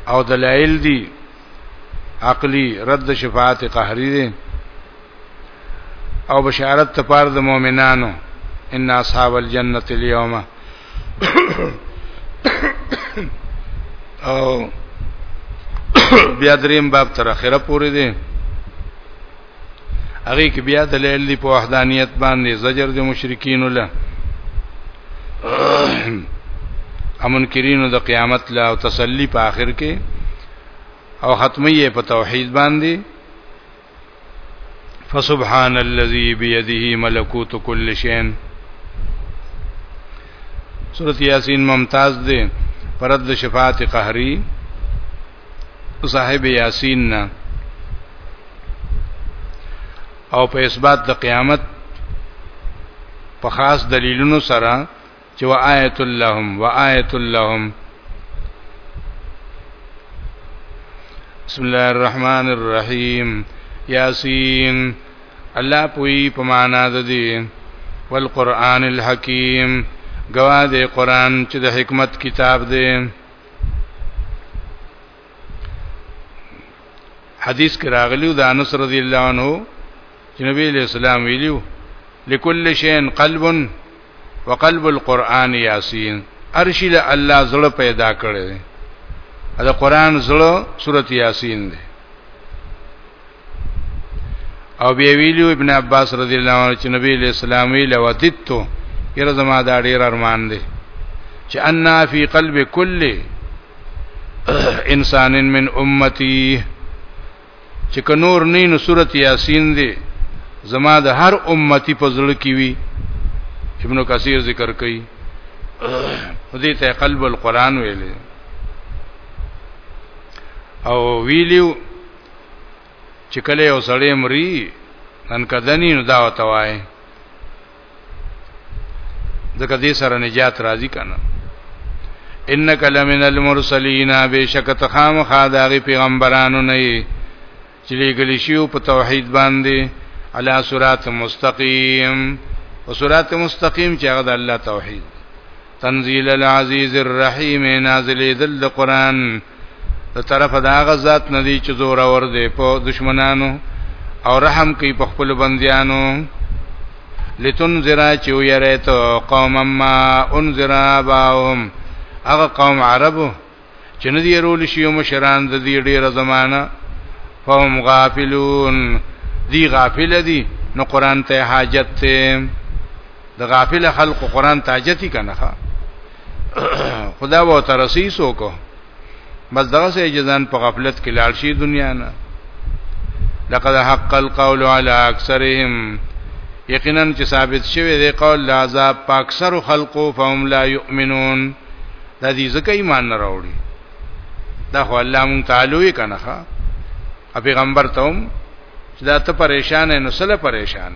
او دلایل دي عقلی رد شفاعت قهری دي او بشارت ته پاره د مؤمنانو ان اصحاب الجنه اليوم او بیا دریم باب تر اخره پورې دي هغه کې بیا دلیل دی په وحدانیت باندې زجر د مشرکین له امنکرینو د قیامت لا او تسلی په آخر کې او ختمیه په توحید باندې فسبحان الذي بيده ملكوت كل شيء سورۃ یاسین ممتاز ده پرد شفاعت قهری صاحب یاسین نه او په اثبات د قیامت په خاص دلیلونو سره چې و آیت اللهم و آیت اللهم بسم الله الرحمن الرحیم یاسین الله پوی په معنا د دې والقران الحکیم گواه دې قران چې د حکمت کتاب دی حدیث کې راغلیو د انس رضی الله عنه چې نبی له اسلام ویلو لكل شيء قلب وقلب القرآن یاسین ارشل الله زړه پیدا کړی دا قرآن زړه سورۃ یاسین دی او بیا ویلو ابن عباس رضی الله عنه چې نبی له اسلام ویل ودیتو یره زما دا ډیر ارمان دی چې ان فی قلب کل انسان من امتی چې ک نور نه نو سورۃ یاسین دی زما د هر امتی په زړه کې وی ابن کثیر ذکر کوي دې ته قلب القرآن ویلې او ویلیو چې کله یو سړی مري نن کدنی نو دا وته وای ځکه دې سره نجات راځي کنه انک لمن المرسلین بشک تخام خدای پیغمبرانو نه چې لګلی شیو په توحید باندې علی صراط مستقیم او صراط مستقیم چې هغه د الله توحید تنزيل العزيز الرحيم نازل ذل قران د طرف دا غزاد نه دی چې زور اور دی په دشمنانو او رحم کوي په خپل بنديانو لتنذرا چې ويره ته قوم ما انذرا باهم هغه قوم عربو چې نه دی رول شي مشران د دې ډیره زمانہ فهم غافلون دی غافل دي نو قران ته حاجت ته د غافل خلق قران ته حاجت کنه خدا و ترسی سو کو بس دغه سه جزان په غفلت کې لاړ شي دنیا نه لقد حق القول على اکثرهم یقینا چې ثابت شوی دی قول لا عذاب په اکثر خلقو فهم لا یؤمنون د دې ځکه ایمان نه راوړي دا خو الله مون تعالی یې کنه ښا پیغمبر ته هم چې دا ته پریشان نه سره پریشان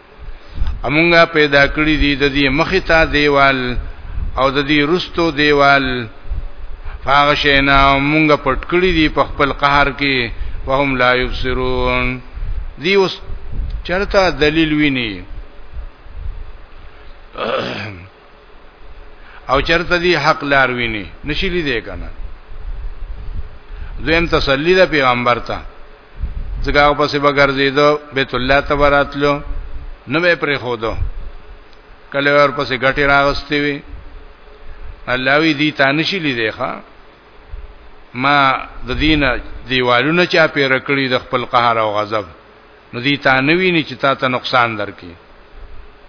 امونګه پیدا کړی دی د دې مخې ته دیوال او د دې رستو دیوال هغه شینا مونږه پټ کړی دی په خپل قهر کې وهم لا یبصرون دی اوس چرته دلیل ویني او چرته دی حق لار ویني نشي لیدې کنه دویم تسلی ده پیغمبر ته ځکه هغه پسې بغرزیدو بیت الله ته وراتلو نو به پرې خو دو کله ور پسې غټي راغستې وي الله وی دی تانشي لیدې ښا ما د دینه دیوالونه چا پیر کړی د خپل قهر او غضب نو دی تانوی نه چې تا ته نقصان درکې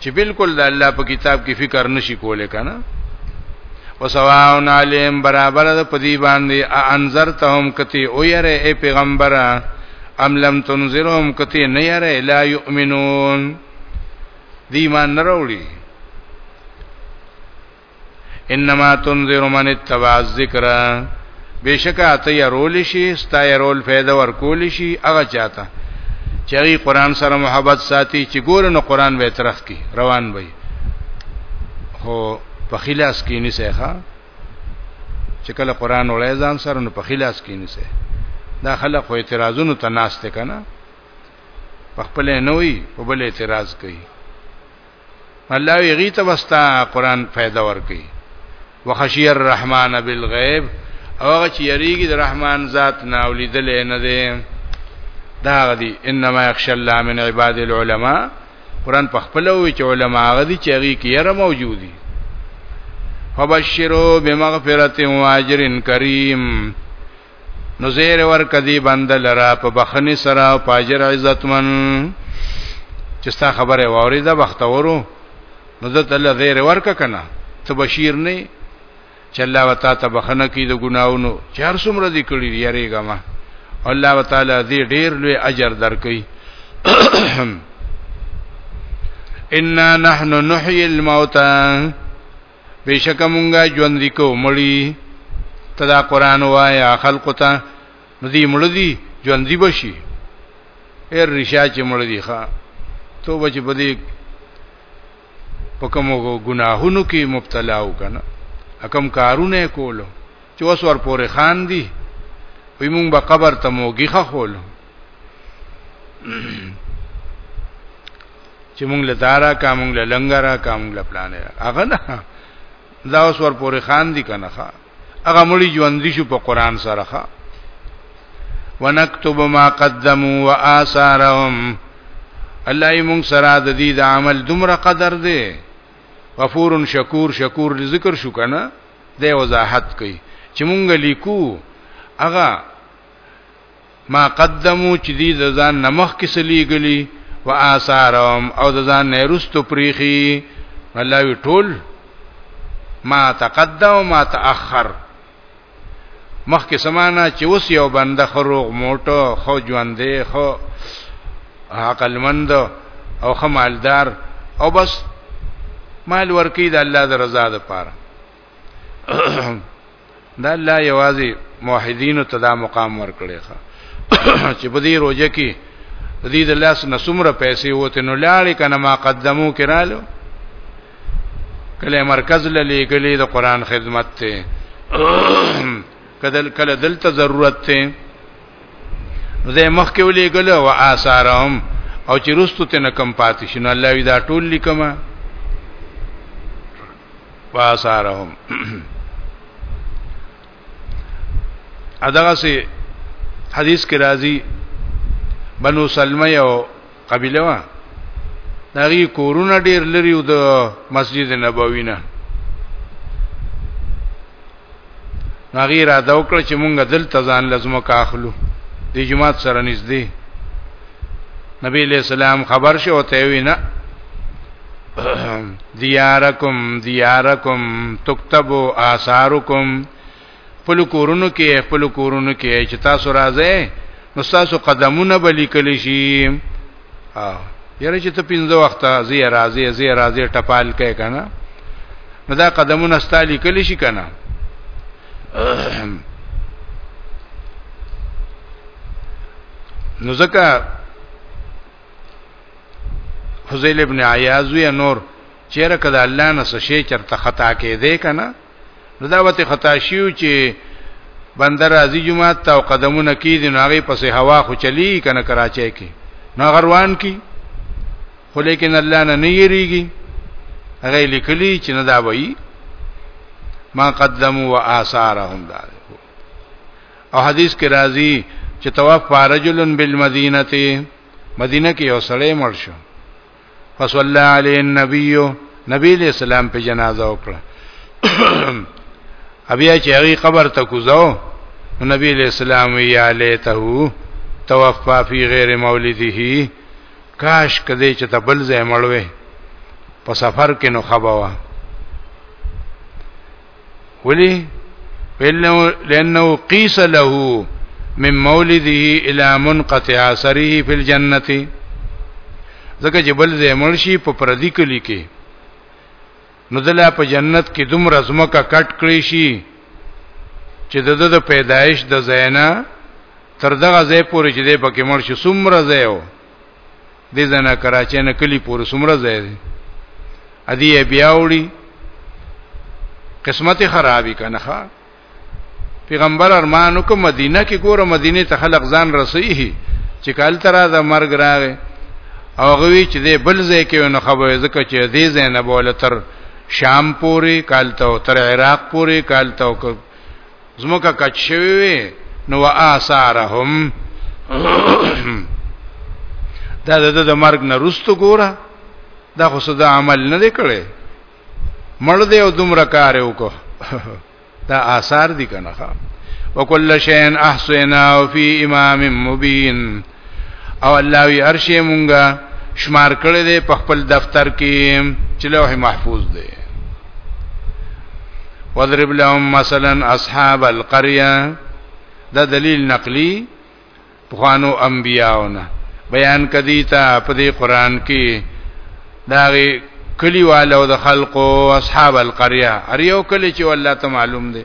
چې بالکل د الله په کتاب کې فکر نشي کولای کنه وسواون علیم برابر د پدی باندې انذرتهم کتی او یره ای پیغمبره ام لم تنذرهم کتی نه یره لا یؤمنون دی ایمان نه وروړي انما تنذر من اتبع الذکر بشکا ته يرول شي ستا يرول فائدہ ورکول شي هغه چاته چې قرآن سره محبت ساتي چې ګور نو قرآن به ترخ کی روان وي هو په خلاص کې نه سیخه چې کله قرآن وړای ځان سره نو په خلاص کې نه سیخه دا خلک خو اعتراضونو ته ناشته کنه په خپل نه وي په بل اعتراض کوي الله وی غی ته وستا قران فائدہ ورکي وخشی الرحمن بالغیب او هغه چې یریږي د رحمان ذات نه اولیدل نه دی دا غدي انما یخش الله من عباد العلماء قران په خپل وی چې علما غدي چې هغه کې یره موجودي فبشروا بمغفرة واجر کریم نو زیر ور کدی بند لرا په بخنی سرا او پاجر عزتمن چې ستا خبره ووري دا بختورو نو د تل زیر ورک کنه ته بشیر نه چې الله وتا ته بخنه کی د ګناونو چار څومره دي کړی دی یریګه ما الله وتعالى دې ډیر لوی اجر درکې ان نحن نحيي الموتى بشک مونږه ژوند کو مړی تدا قران وایا خلق ته ندی مړدی ژوند دی بشي هر رشا چې مړدی ښا توبه چې بدی پکمو ګناهونو کې مبتلا وکنه حکم کارونه کولو چې اوس ور پورې خان دی وی مونږ به قبر ته موګی خولو چې مونږ له دارا کا مونږ له لنګرا کا مونږ له پلان هغه نه دا اوس ور پورې خان دي کنه ښا هغه مړي ژوند دي شو په قران سره ښا ونكتب ما قدموا واثارهم الله یې مونږ سره د دې د عمل دومره قدر دی غفور شکور شکور ذکر شو کنه د وضاحت کوي چې مونږ لیکو هغه ما قدمو چې دي د ځان نمخ کې سلیګلی و آثارهم او د ځان نه رستو پریخي الله وی ټول ما تقدم ما تاخر مخکې سمانا چې اوس یو بنده خروغ موټو خو ژوندې خو عقل مند او خمالدار او بس مال ورکی د الله د رضا لپاره دا الله یوازې موحدینو ته دا مقام ورکړي ښا چې په دې روزه کې د دې د لاس نسمره پیسې وته نو لاړې کنه ما قدمو کرالو کله مرکز للی کله د قران خدمت ته کدل کله دلته ضرورت ته زه مخکې ولې ګل او آثارهم او چې رستو ته نه کم پاتې شنو الله وی دا ټول لیکما واسارهم اداغه سي حدیث کې راځي بنو سلمہ یو قبيله وا دغه کورونه ډیر لري د مسجد نبوي نه هغه را دا وکړ چې مونږ دلته ځان لازم کاخلو د جماعت سره نږدې نبی له سلام خبر شو ته وینا دیارکم دیارکم تكتبو آثارکم خپل کورونو کې خپل کورونو کې چې تاسو راځئ نو تاسو قدمونه بلی کلی شي ها یره چې ته پنځه وخت زی راځي زی راځي ټپال کوي کنه نو دا قدمونه ستالي کلی شي کنه نو ځکه فضیل ابن عیاض وی نور چیرې کده الله نه سشي چرته خطا کې دی کنه نو دا وته خطا شیو چې بندر ازي جمعه ته او قدمونه کی دي ناغي پسې هوا خو چلی کنه کراچۍ کې نو غروان کی خو لیکن الله نه نه یریږي هغه لیکلی چې نه دا وایي ما قدموا واثارهم دا او حدیث کې راځي چې توفى رجل بالمدینه مدینه کې یو سړی مړ شو فصلى عليه النبي نبی علیہ السلام په جنازه وکړه بیا چې هغه قبر ته کوزاو نبی علیہ السلام یا لیته توفا فی غیر مولده کاش کدی چې تبل زې مړوي په سفر کې نو خبره ولی لانه قیس له من مولده الى منقطع اثره فی الجنه ځکه چې بل ځای مرشي په پردي کلی کې نو دلا په جنت کې دومره زمکه کټ کړی شي چې د د پیدایش د زینا تر دغه ځای پورې چې د پکې مړ شي څومره ځای و دې ځنه کراچۍ نه کلی پورې سمره ځای دی ادي بیا وړي قسمت خرابې کنه ښا پیغمبر ارمانو کو مدینه کې ګوره مدینه ته خلق ځان رسېږي چې کال ترا د مرګ راغې او غوي چې دې بل ځای کې نو خبره زکه چې دې زینب ولتر شام پورې کال ته تر عراق پورې کال ته زموکه کچ شوی وی نو آثارهم دا د د مرګ نه رستو ګوره دا خو صدا عمل نه دی کړي مړ دی او دومره کار وکړو دا آثار دي کنه وکل شین احسنا فی امام مبین او الله وی ارشه مونږه شمار کړی دی په خپل دفتر کې چې لوح محفوظ دی وضرب لهم مثلا اصحاب القريه دا دلیل نقلی پخوانو انبیاونه بیان کدی تا په دې قران کې داغه کلی والو د خلقو اصحاب القريه هر یو کلی چې والله ته معلوم دی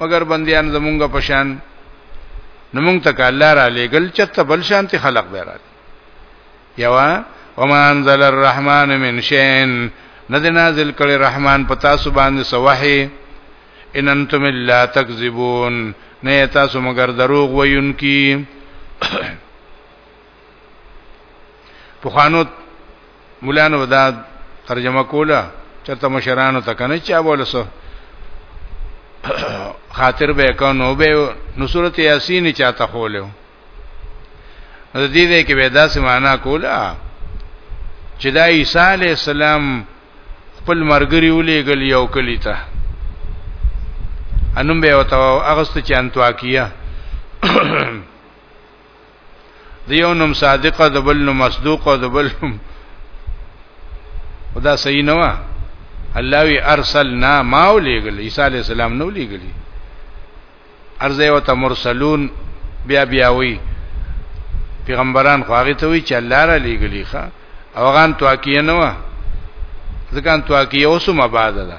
مگر بندیان زمونږ په شان نو مونږ ته الله را لېګل چته بل شانتي خلق به را یوا وما انزل الرحمن من شین ند نازل کړي رحمان پتا سو باندې سوحي ان انتم الا تکذبون نه تاسو مگر دروغ وایونکي په خوانو مولانو دا ترجمه کوله چرته مشرانو ته کنه چا ولسو خاطر به کانو به نو صورت یاسین چاته خولیو د دې دې کې به داسې معنا کوله چې دا عیسی علی السلام خپل مرګري ولېګل یو کلی ته انم به وته اغست چې انتواکیه دیو نوم صادق او د بل نوم مصدوق او د بل نوم خدا صحیح نه و الله وی ارسلنا ما ولېګل عیسی علی السلام نو لېګلی ارزه وت مرسلون بیا بیا وی پیغمبران خو هغه ته وی چې الله را لېګلی ښا اوغان تواکیه نه و ځکه ان تواکیه اوسمه بعد ده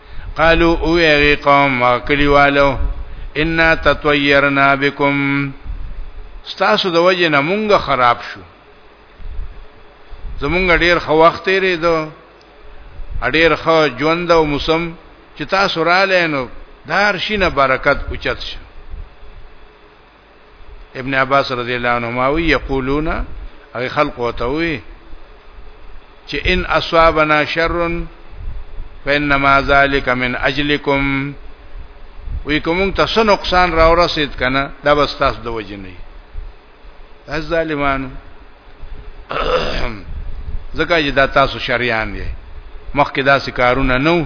قالو او ایغی قوم وکلیوالو ان تطیرنا بكم ستاسو د وجه نه مونږه خراب شو زمونږ ډیر خو وخت یې دو ډیر خو ژوند او موسم چې تاسو را لینو دار شینه برکت اوچت شو ابن عباس رضی الله عنهما وی یقولون اغه خلق وتوی چې ان اصابنا شر فانما ذلك من اجلکم وی کوم تاسو نقصان را ورسید کنه دا بس تاسو د وجه نه از ظالمانو زکه چې دا تاسو شریان دي مخکې دا سکارونه نو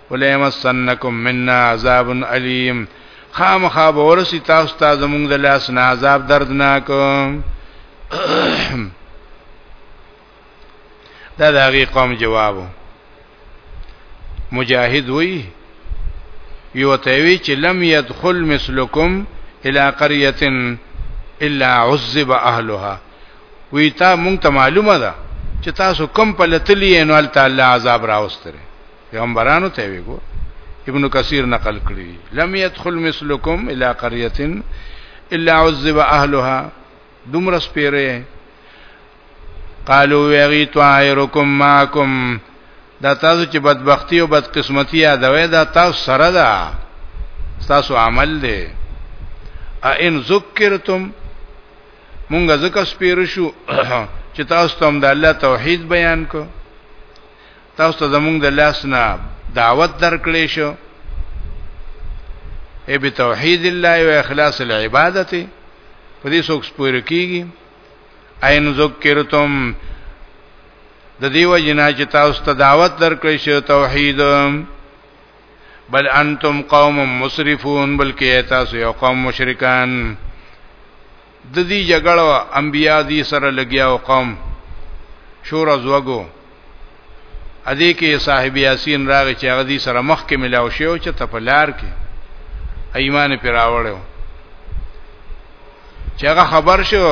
وليمسنکم منا عذاب علیم خامخا به ورسی تاسو ته زمونږ د لاس نه عذاب دردناک دا د هغې قوم جواب مجاهد وی یو ته وی چې لم يدخل مثلکم الى قريه الا عذب اهلها وی تا مونږ ته معلومه ده چې تاسو کم په لتلی نو الله عذاب راوستره پیغمبرانو ته وی ګور ابن کثیر نقل کړی لم يدخل مثلکم الى قريه الا عذب اهلها دومره سپیره قالوا وغي طائركم معكم دا تاسو چې بدبختی او بدقسمتی یادوي دا تاسو سره ده تاسو عمل دی ان ذکرتم مونږه زکه سپیر شو چې تاسو ته د الله توحید بیان کو تاسو ته زمونږ د لاس نه دعوت درکړې شو ای به توحید الله او اخلاص العبادت په دې څوک سپور کیږي اين ذکرتم د دیو جنا چې تاسو ته دعوت درکړې شو توحید بل انتم قوم مسرفون بلکې تاسو یو قوم مشرکان د دې جګړه انبیا دي سره لګیا او قوم شور از وګو ا دې کې صاحب یاسین راغی چې هغه دې سره مخ کې ملاو شو چې تپلار کې ایمان پر راوړو چې هغه خبر شو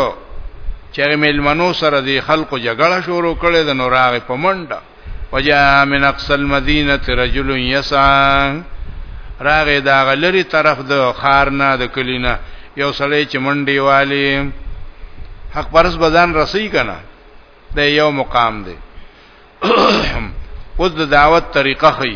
چې ملمنو سره د خلکو جګړه شروع کړې د نوراغه پمنډه وجاء من اقصى المدينه رجل يسعى راغه دا غلری طرف د خار نه د کلینا یو سړی چې منډي والی حق پرس بزان رسی کنا د یو مقام دی اوس د دعوت طریقه خي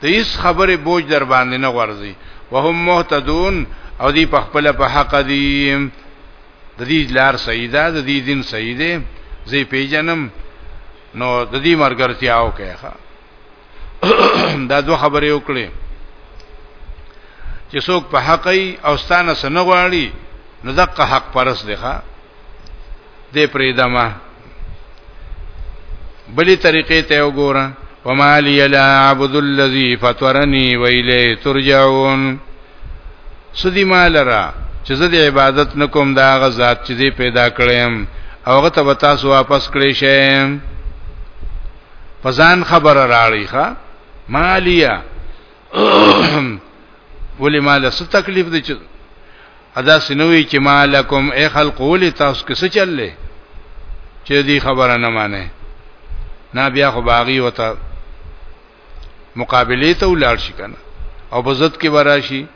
د هیڅ خبرې بوج در باندې نه غورځي وهم مهتدون او دی په خپل په حق دي د دې لار صحیح ده د دې دین صحیح دی زی پیجنم نو د دې مرګرتیا او کېخه دا دوه خبرې وکړي چې څوک په حق او ستانه سنغواړي نو دغه حق پرس دی ښا دې پریدما بلی طریقې ته وګوره وما لي لا عبد الذي فطرني وإليه ترجعون سدي مالرا چې زه د عبادت نکوم دا غ ذات چې پیدا کړم او هغه ته تاسو واپس کړی شئ پزان خبر راړی ښا مالیا ولی ما له څه تکلیف دی چې ادا سنوي چې مالکم اي خلق ولي تاسو کې څه چللې چې دې خبره نه مانه نه بیا خو باغی وته مقابله ته ولاړ شي کنه او په ضد کې وراشي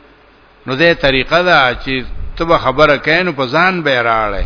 نو دې طریقه دا چې تب خبره کین په ځان به راړې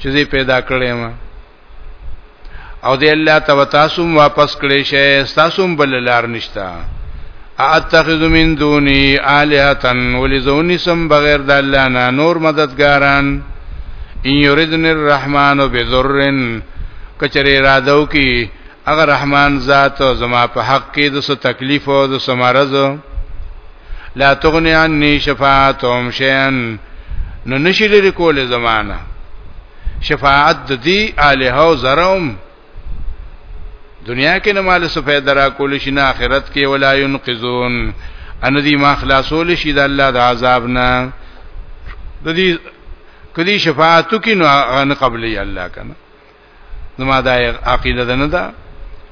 چې زه پیدا کړې ما او دې الله ته تاسو واپس کړې شي تاسو بل لار نشتا اتخذ من دوني الهه ولذوني سم بغیر د الله نه نور مددګاران ان يردن الرحمن بذرن کچره را دو کی هغه رحمان ذات زما په حق کې د څه تکلیف او د څه مرز لا تغنی عني شفاعتهم شيئا نو نشي لري کوله زمانہ شفاعت د دې الہ او زرم دنیا کې نه مال څه فائدہ را کول شي نه آخرت کې ولا ينقذون ان دې ما خلاصول شي د الله د عذاب نه د دې کدي شفاعتو کې نه قبلې الله کنه زما دا عقیده ده نه ده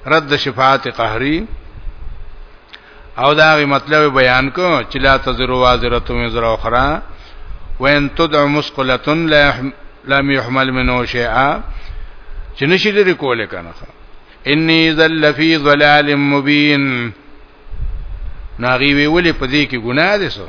رد شفاعت قهری او دا غي مطلب بیان کو چې لا تزرو وازرتو مزر اخرى وان تدع مسقله لا لم يحمل منه شيئا چې نشي لري کول کنه اني ذل في ضلال مبين ناغي وی ولې پدې کې ګناه ده سو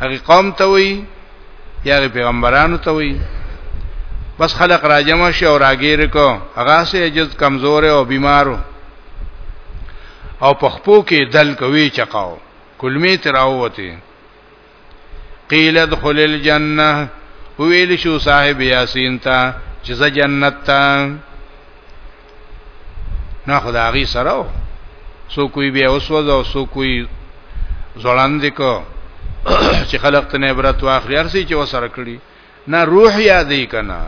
هغه قوم ته وی یا پیغمبرانو ته وی بس خلق راجم شي او راګیر کو هغه سه عجز کمزور او بیمارو او پخپو کې دل کوي چقاو کلمې تراوته قیل ادخل الجنه ویل شو صاحب یاسین ته چې جنت ته نه خدای غي سره سو کوئی بیا اوسوځ او سو کوئی زوړاندې کو چې خلق ته عبرت واخلي ارسي چې وسره کړی نه روح یادې کنا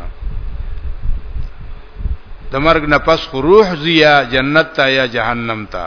د مرګ نه پس روح زیا جنت تا یا جهنم تا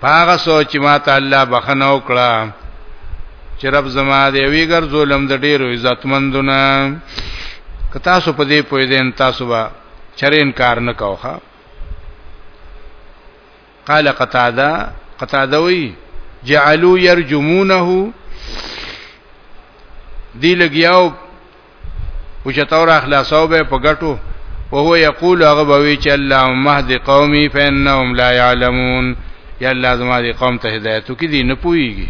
پاغه سوچ ما ته الله بخنه وکړه چې رب زما دې وی ګر ظلم د ډیرو عزتمندونه که تاسو په دې پوی دین تاسو به چرین کار نه کوخه قال قتاده قتاده وی جعلوا يرجمونه دی لګیاو او چې تور اخلاصو به په ګټو او هو یقول هغه بوي چې اللهم اهد قومي فانهم لا يعلمون یا الله زما دې قوم ته هدایت وکړي دي نه پويږي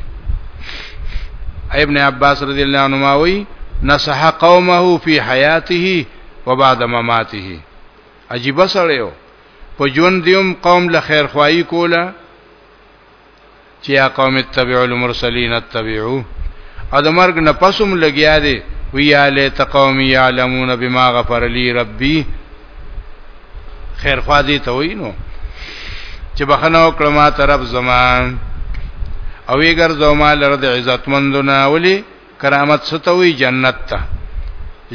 ابن عباس رضی الله عنهما وی نصح قومه فی حیاته وبعد مماته عجیب سره یو په ژوند دیوم قوم له خیر خوایي کوله چې یا قوم اتبعوا المرسلین اتبعوا ادمرګ نه پسوم لګیا دی ویا له تقوم یعلمون بما غفر لی ربی خیر خوا دی ته وینو چې بخنه وکړه ما طرف زمان او یې ګرځو ما لره د عزتمندونه ولی کرامت ستوي جنت ته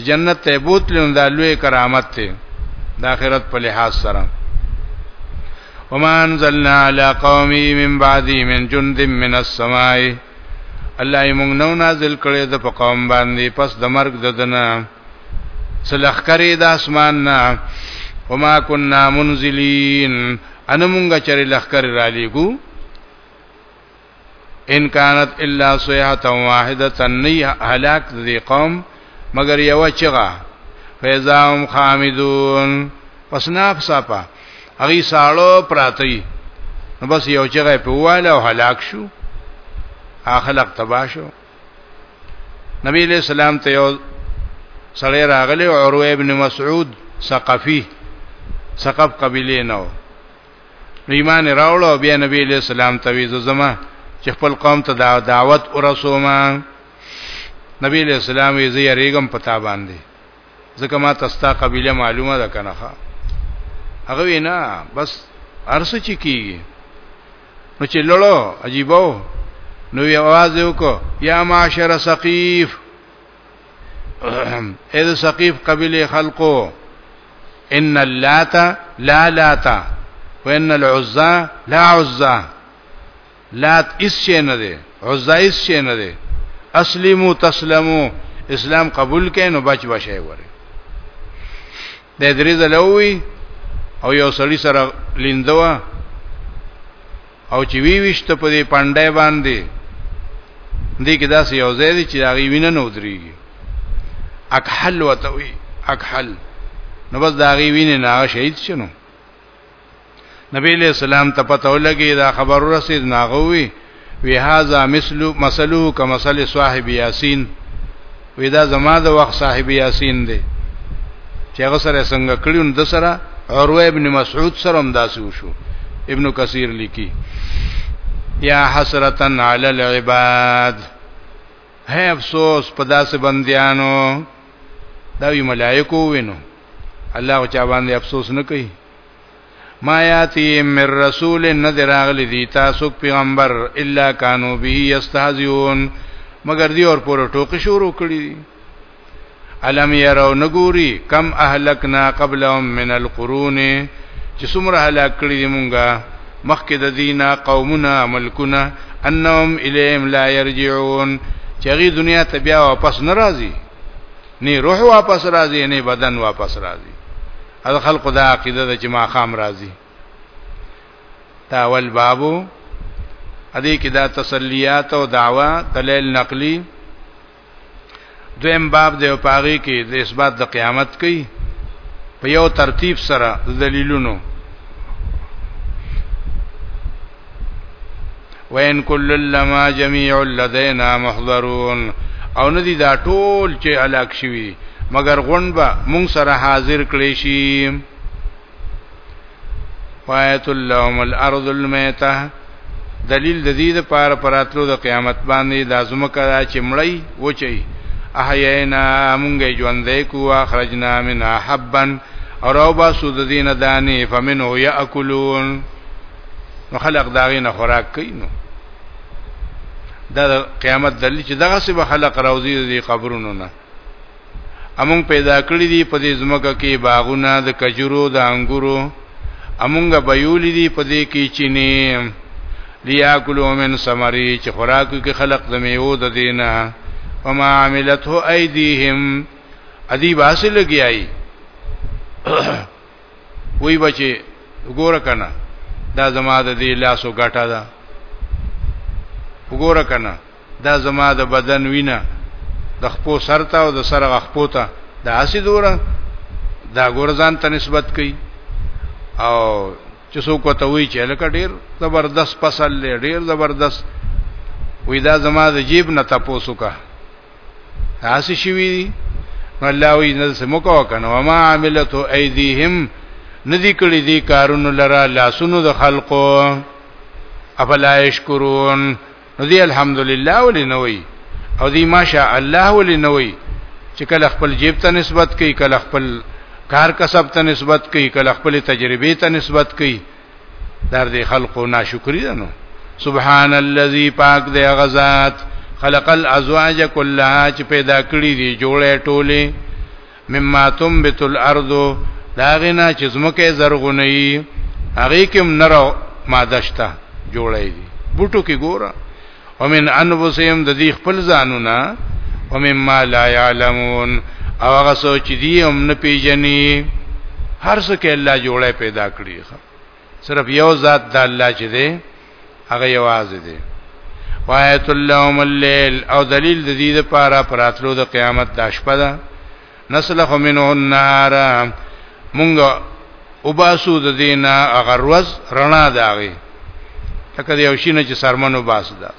جنت ته بوتلون دا لوی کرامت ته د آخرت په لحاظ سره وما انزلنا على قومي من بعدي من جند من السماء الله یې موږ نو نازل کړي د په قوم باندې پس د مرګ ددنه سلخ کړي د اسمان نه وما كنا منزلين ان موږ چرې لخر را لېګو ان كانت الا صيحه واحده ني هلاك ذي قوم مگر یو چغه فیزاهم خامدون پس ناف صاپا اغي ساړو پراتی نو بس یو چغه په واله او هلاک شو اخلاق تبا شو نبی علیہ السلام ته یو سړی راغلی عروه ابن مسعود ثقفی ثقف قبیله نو نو ایمان راوړ او بیا نبی له سلام تویز زما چې خپل قوم ته دا دعوت ورسوما نبی له سلام یې زی ریګم پتا باندې ځکه ما تستا قبیله معلومه ده کنه هغه وینا بس ارسه چی کیږي نو چې لړو عجیبو نو یې आवाज وکړ یا معاشر ثقيف اذ ثقيف قبيله خلقو ان اللات لا لاتا وان العزى لا عزى لات اس شي نه دي عزى اس شي نه دي اسلمو تسلمو اسلام قبول کین او بچ بشي وره د درې ځلوي او یو سړی سره لیندوا او چې وی وشته په دې پانډه باندې دې کې داسې یو ځای دی چې هغه وینه نه ودرېږي اکحل وتوي اکحل نو بس دا هغه وینه نه شهید شنو نبی علیہ السلام ته پته ولګی دا خبر رسید ناغوی وی هاذا مثلو مسلو کمثل صاحب یاسین وی دا زما د وخت صاحب یاسین دی چې هغه سره څنګه کړیون د سره عروه ابن مسعود سره هم داسې وشو ابن کثیر لیکي یا حسرتا علی العباد ہے افسوس په داسې بندیانو دا وی ملائکو وینو الله او چا باندې افسوس نه کوي ما یاتی من رسول نذر اغلی دی تاسو پیغمبر الا کانو به یستهزئون مگر دی اور پورو ټوکی شروع کړی علم یرو نګوری کم اهلکنا قبلهم من القرون چې څومره هلاک کړی دی مونږه مخکې د دینا قومونه ملکونه انهم الیهم لا يرجعون چغی دنیا ته بیا واپس ناراضي نه روح واپس راځي نه بدن واپس راځي اذ خلق دا عقیده د چې ما خام راځي تاول بابو ادي کې دا تسلیات او دعوا دلیل نقلی دویم باب دی او پاغي کې د اثبات د قیامت کوي په یو ترتیب سره دلیلونو وین کل لما جميع لدینا محضرون او ندی دا ټول چې علاق شوی مگر غون به مونږ سره حاضر کړي شي وایت اللهم الارض المیته دلیل د دې لپاره پراتلو د قیامت باندې د ازمکه دا چې مړی وچی احیینا مونږه ژوندې کو اخرجنا من حبن اور او باسو د دین دانی فمنه یاکلون نو خلق داغې نه خوراک کوي نو دا قیامت دلیل چې دغه څه به خلق راوځي د قبرونو نه امون پیدا کړی دی په دې زمکه کې باغونه د کجورو د انګورو امونګه بيولې دي په دې کې چینه لیاکلوا من ثمری چې خوراک کې خلق د میوه د دینه وما عملته ايديهم ادي باسه لګیای وی بچي وګوره کنه دا زما د دې لاسو ګټه ده وګوره کنه دا زما د بدن وینه د خپو سرته او د سرغه خپو ته د هسې دوره دا ګورزان ته نسبت کوي او چې څوک ته وی چې لکه ډیر زبردست فصل دی ډیر زبردست وې دا زما د جیب نه تاسو کا هسې شوی الله وی نه سمو کو کنه وما عملته ايديهم ندی کړی دی کارونو لرا لاسونو د خلقو افلا یشکرون نو دی الحمدلله ولې نه وي او دی ماشاء الله ولې نه وي چې کله خپل جیب ته نسبت کوي کله خپل کار کسب ته نسبت کوي کله خپل تجربه ته نسبت کوي در دې خلقو ناشکری ده نو سبحان الذي پاک دې غزاد خلق الازواج كلها چې پیدا کړی دي جوړه ټوله مما تنبت الارض دا غنا چې زمکه زرغونه یي هغه کوم نرو ماده شته جوړې دي بوټو کې ګوره ومن انفسهم د دې خپل ځانونه ومما لا يعلمون او هغه سوچ دي هم نه پیژني هر څه کې الله جوړه پیدا کړی صرف یو ذات د الله چې دی هغه یوازې دی وایت اللهم الليل او دلیل د دې لپاره پراتلو د قیامت د شپه ده نسلخ منه النار مونږ وباسو د دینه هغه روز رڼا داغي تکه یو شینه چې سرمنو باس ده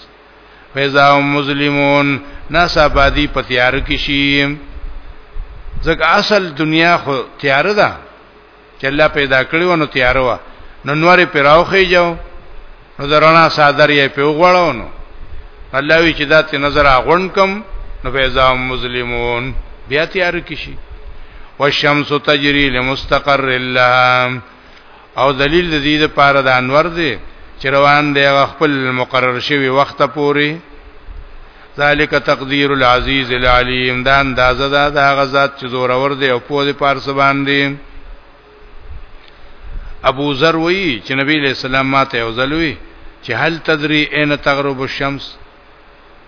فیضا مسلمون ناس آبادی په تیار کې شي ځکه اصل دنیا خو تیار ده چې الله پیدا کړی و نو تیار و نو نور په راوخی جاو نو درنا صادر یې په وغړاو نو الله وی چې دا ته نظر اغون کم نو فیضا مسلمون بیا تیار کشي والشمس تجري لمستقر لها او دلیل د دې لپاره د انور دی چې روان دی خپل مقرر شوی وخت پوري ذالک تقدیر العزیز العلیم دا اندازه دا د هغه ذات چې زور اور دی او په دې پارس باندې ابو ذر وی چې نبی له سلام ماته او زلوی چې هل تدری اين تغرب الشمس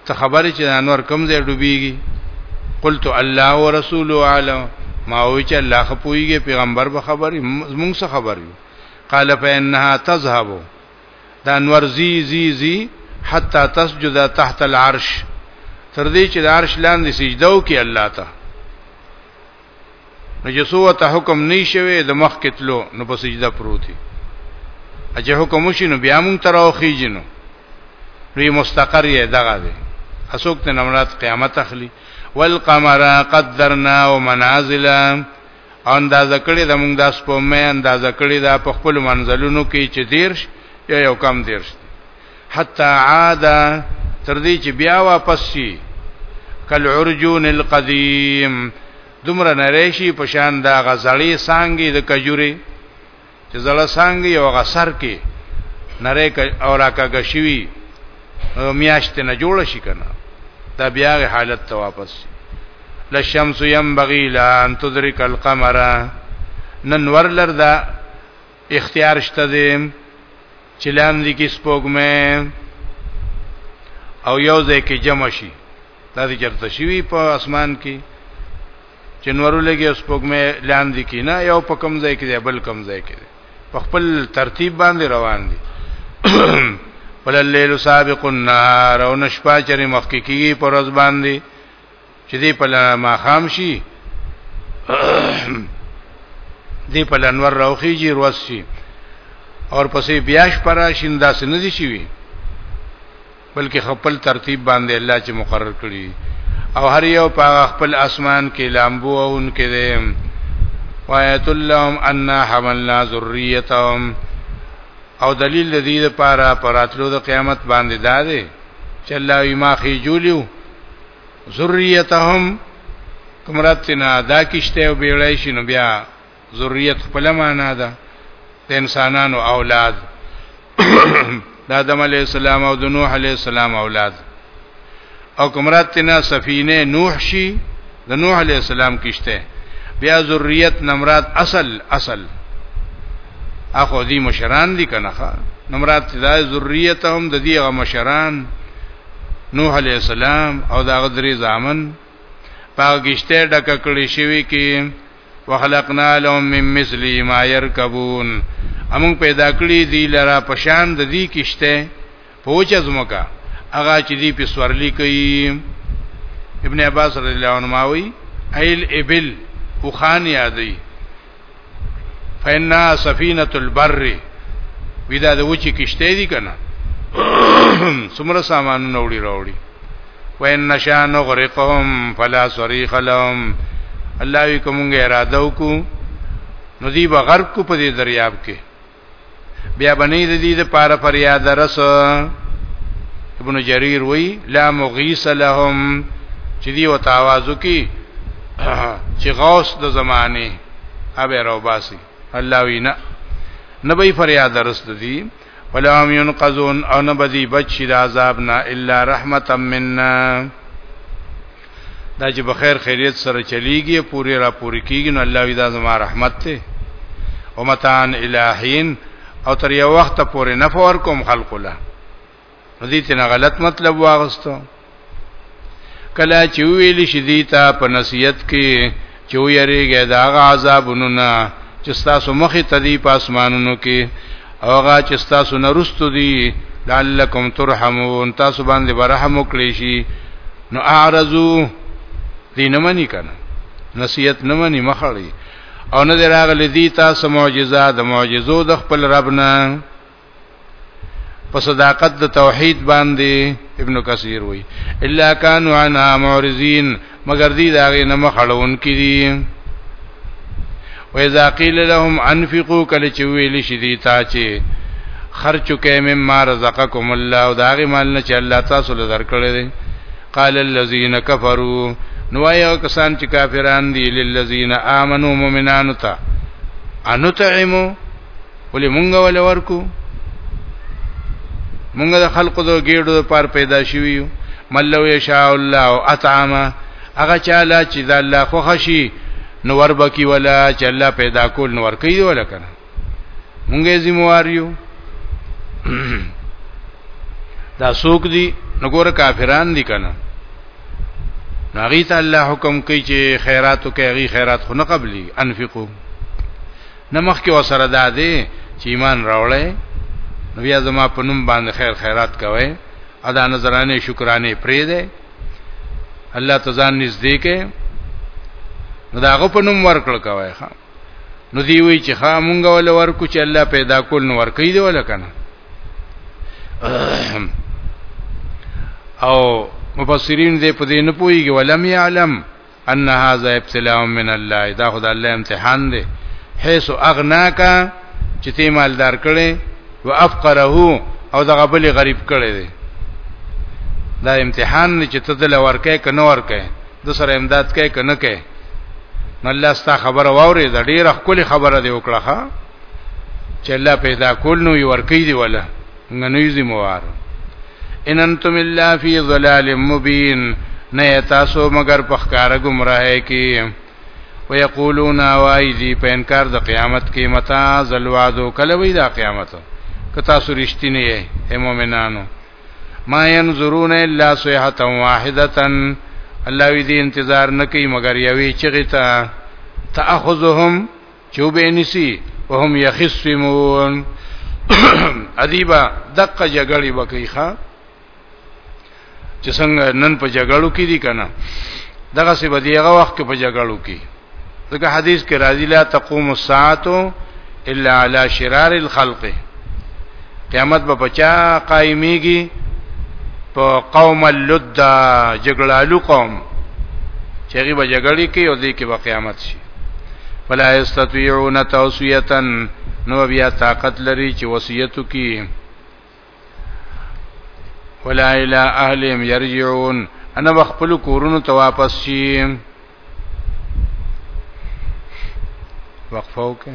ته خبرې چې انور کم ځای ډوبېږي قلت الله ورسول عالم ما وی چې الله خپويږي پیغمبر به خبرې مونږ څه خبرې قال فانها تذهب دا انور زی زی زی حتا تسجد تحت العرش تر دې چې د عرش لاندې سجده وکي الله ته نو چې سو ته حکم نه شوي د مخ کتلو نو په سجده پروتي اجه حکم وشي نو بیا مونږ تر او خيجنو نو مستقر یې دغه دی اسوک ته نمرات قیامت اخلي والقمر قدرنا ومنازلا اندازه کړی د موږ د سپومې اندازه کړی دا په خپل منزلونو کې چې دیرش یا یو کم دیرش حتا عاد تر دې چې بیا واپس شي کل عرجون القدیم دومره نریشی پشان دا غزړی سانګي د کجوري چې زړه څنګه یو غسر کې نری او راکګه شوی میاشت نه جوړ شي کنه دا بیا حالت ته واپس شي لشمس ينبغي لا ان تدرك القمر نن ورلر دا اختیار شته دي چې لاندې کې سپوږمې او یو ځای کې جمع شي دا دې چرته شوی په اسمان کې چې نورو لګي اوس پګمه لاندې کې نه یو په کم ځای کې بل کم ځای کې په خپل ترتیب باندې روان دي ول الليل سابق النهار او نشپا چرې مخکې کیږي پر ورځ باندې چې دې په ما خام شي دې په لنور راوخیږي روز شي اور پسې بیاش پرا شیندا سندې شي بلکې خپل ترتیب باندې الله چې مقرر کړی او هر یو په خپل اسمان کې لامبو او ان کې دی وایت اللهم ان حملنا ذریتهم او دلیل د دې لپاره پراتلو د قیامت باندې دا دی چې الله یې ما خې جوړیو ذریتهم کمراتنا دا کیشته او بیړای شنو بیا ذریت خپل معنا ده د انسانانو اولاد د آدم علی السلام او د نوح علی السلام اولاد او کومرات تینا سفینه نوح شي د نوح علی السلام کیشته بیا ذریت نمرات اصل اصل اخو دی مشران دی کنه نمرات د ذریت هم د دیغه مشران نوح علی السلام او دا غدری زامن پاګشته ډکه کړی شوی کې وخلقنا لهم من مثل ما يركبون امون پیدا کړی دی لرا پشان د دې کشته پوچ ازمکا اغا چې دی په سورلی کوي ابن عباس رضی الله عنهما وی ایل ابل او خان یادی فینا سفینه البر ودا د وچی کشته دی کنه څومره سامان نوړي راوړي وان نشا نغرقهم فلا صريخ لهم الله وی کومه اراده وکړو نو دی به غرق کو په دې دریاب کې بیا بنې د دې لپاره فریاد رس ابن جریر وی لا مغیث لهم چې دی او تاوازو کې چې غوث د زمانه ابه روباسي الله وینا نبی فریاد رس د دې ولا هم ينقذون او نه بدی بچی د عذاب نه الا رحمتا منا دا چې بخیر خیریت سره چلیږي پوری را پوری کیږي نو الله وی دا زما رحمت ته او متان الہین او تر یو وخت پورې نفور کوم خلق له نو دې تینا غلط مطلب واغستو کله چې ویل شي دې ته په نصیحت کې چې ویریږي دا غ عذابونو نه چې تاسو مخې ته دی په اسمانونو کې او هغه چې تاسو نرستو دي لعلکم ترحمون تاسو باندې برحم وکړي شي نو اعرضو دین منی کنه نصیحت نه منی مخړی او نه دراغلی دی تاسو معجزه د معجزو د خپل رب نه په صداقت د توحید باندې ابن کثیر وی الا کانوا عنا معرضین مگر دی داغه نه مخړون کړي واذا قيل لهم انفقوا کله چې ویل شي دي تا چې خرچ کې مما رزقکم الله او داغه مال نه چې الله تاسو له درکړې دي قال الذين كفروا نو یو کسان چې کافران دي للذین آمنو مؤمنانو ته انطعمو ولې مونږ ولې ورکو مونږ د خلقو د ګېډو پر پیدا شوی یو ملو یشاء الله او اطعمه هغه چاله چې د الله خو خشي نو وربکی ولا چې الله پیدا کول نو ورکی ولا کنه مونږه ذمہوار یو دا سوق دي نو ګوره کافران دي کنه ناغي ته الله حکم کوي چې خیراتو کوي خیرات خو نه قبلي انفقو نه مخکې وسره دا دی چې ایمان راوړی نو بیا زما په نوم باندې خیر خیرات کوي ادا نظرانه شکرانه پرې ده الله تزان نږدې کې نو داغه په نوم ورکړ کوي ښا نو دی وی چې ښا مونږ ول ورکو چې الله پیدا کول نو ورکې دی ولا کنه او مفسرین دې په دې نه پويږي ولم يعلم ان هاذا ابتلاء من الله دا خدای الله امتحان دی حيث اغناک چې تی مالدار کړي او افقره او د غبل غریب کړي دی دا امتحان دی چې ته دل ورکه کنه ورکه د سره امداد کوي کنه کوي نو الله ستا خبره واوري دا ډیره خولي خبره دی وکړه چې الله پیدا کول نو یو ورکی دی ولا ننوی زموار ان انتم الا فی ظلال مبین نه تاسو مگر په ښکار گمراه کی ويقولون وایذی په انکار د قیامت کې متا زلوادو کله وی دا قیامت کتا سرشتنی اے مومنانو ما ينظرون الا صيحه واحده الله وی دی انتظار نکي مگر یوي چغتا تاخذهم چوبه نسی وهم یخصمون ادیبا دقه جګړې وکي ښا چې څنګه نن په جګړو کې دي کنه دغه څه بدیغه وخت کې په جګړو کې دغه حدیث کې راځي لا تقوم الساعه الا على شرار الخلق قیامت به پچا قائميږي په قوم اللد جګړالو قوم چې غي به جګړې کوي او دې کې به قیامت شي فلا یستطيعون توصیه نو بیا طاقت لري چې وصیت کی ولا الى اهلهم يرجعون انا وخپل کورونو ته واپس شي وقفو کې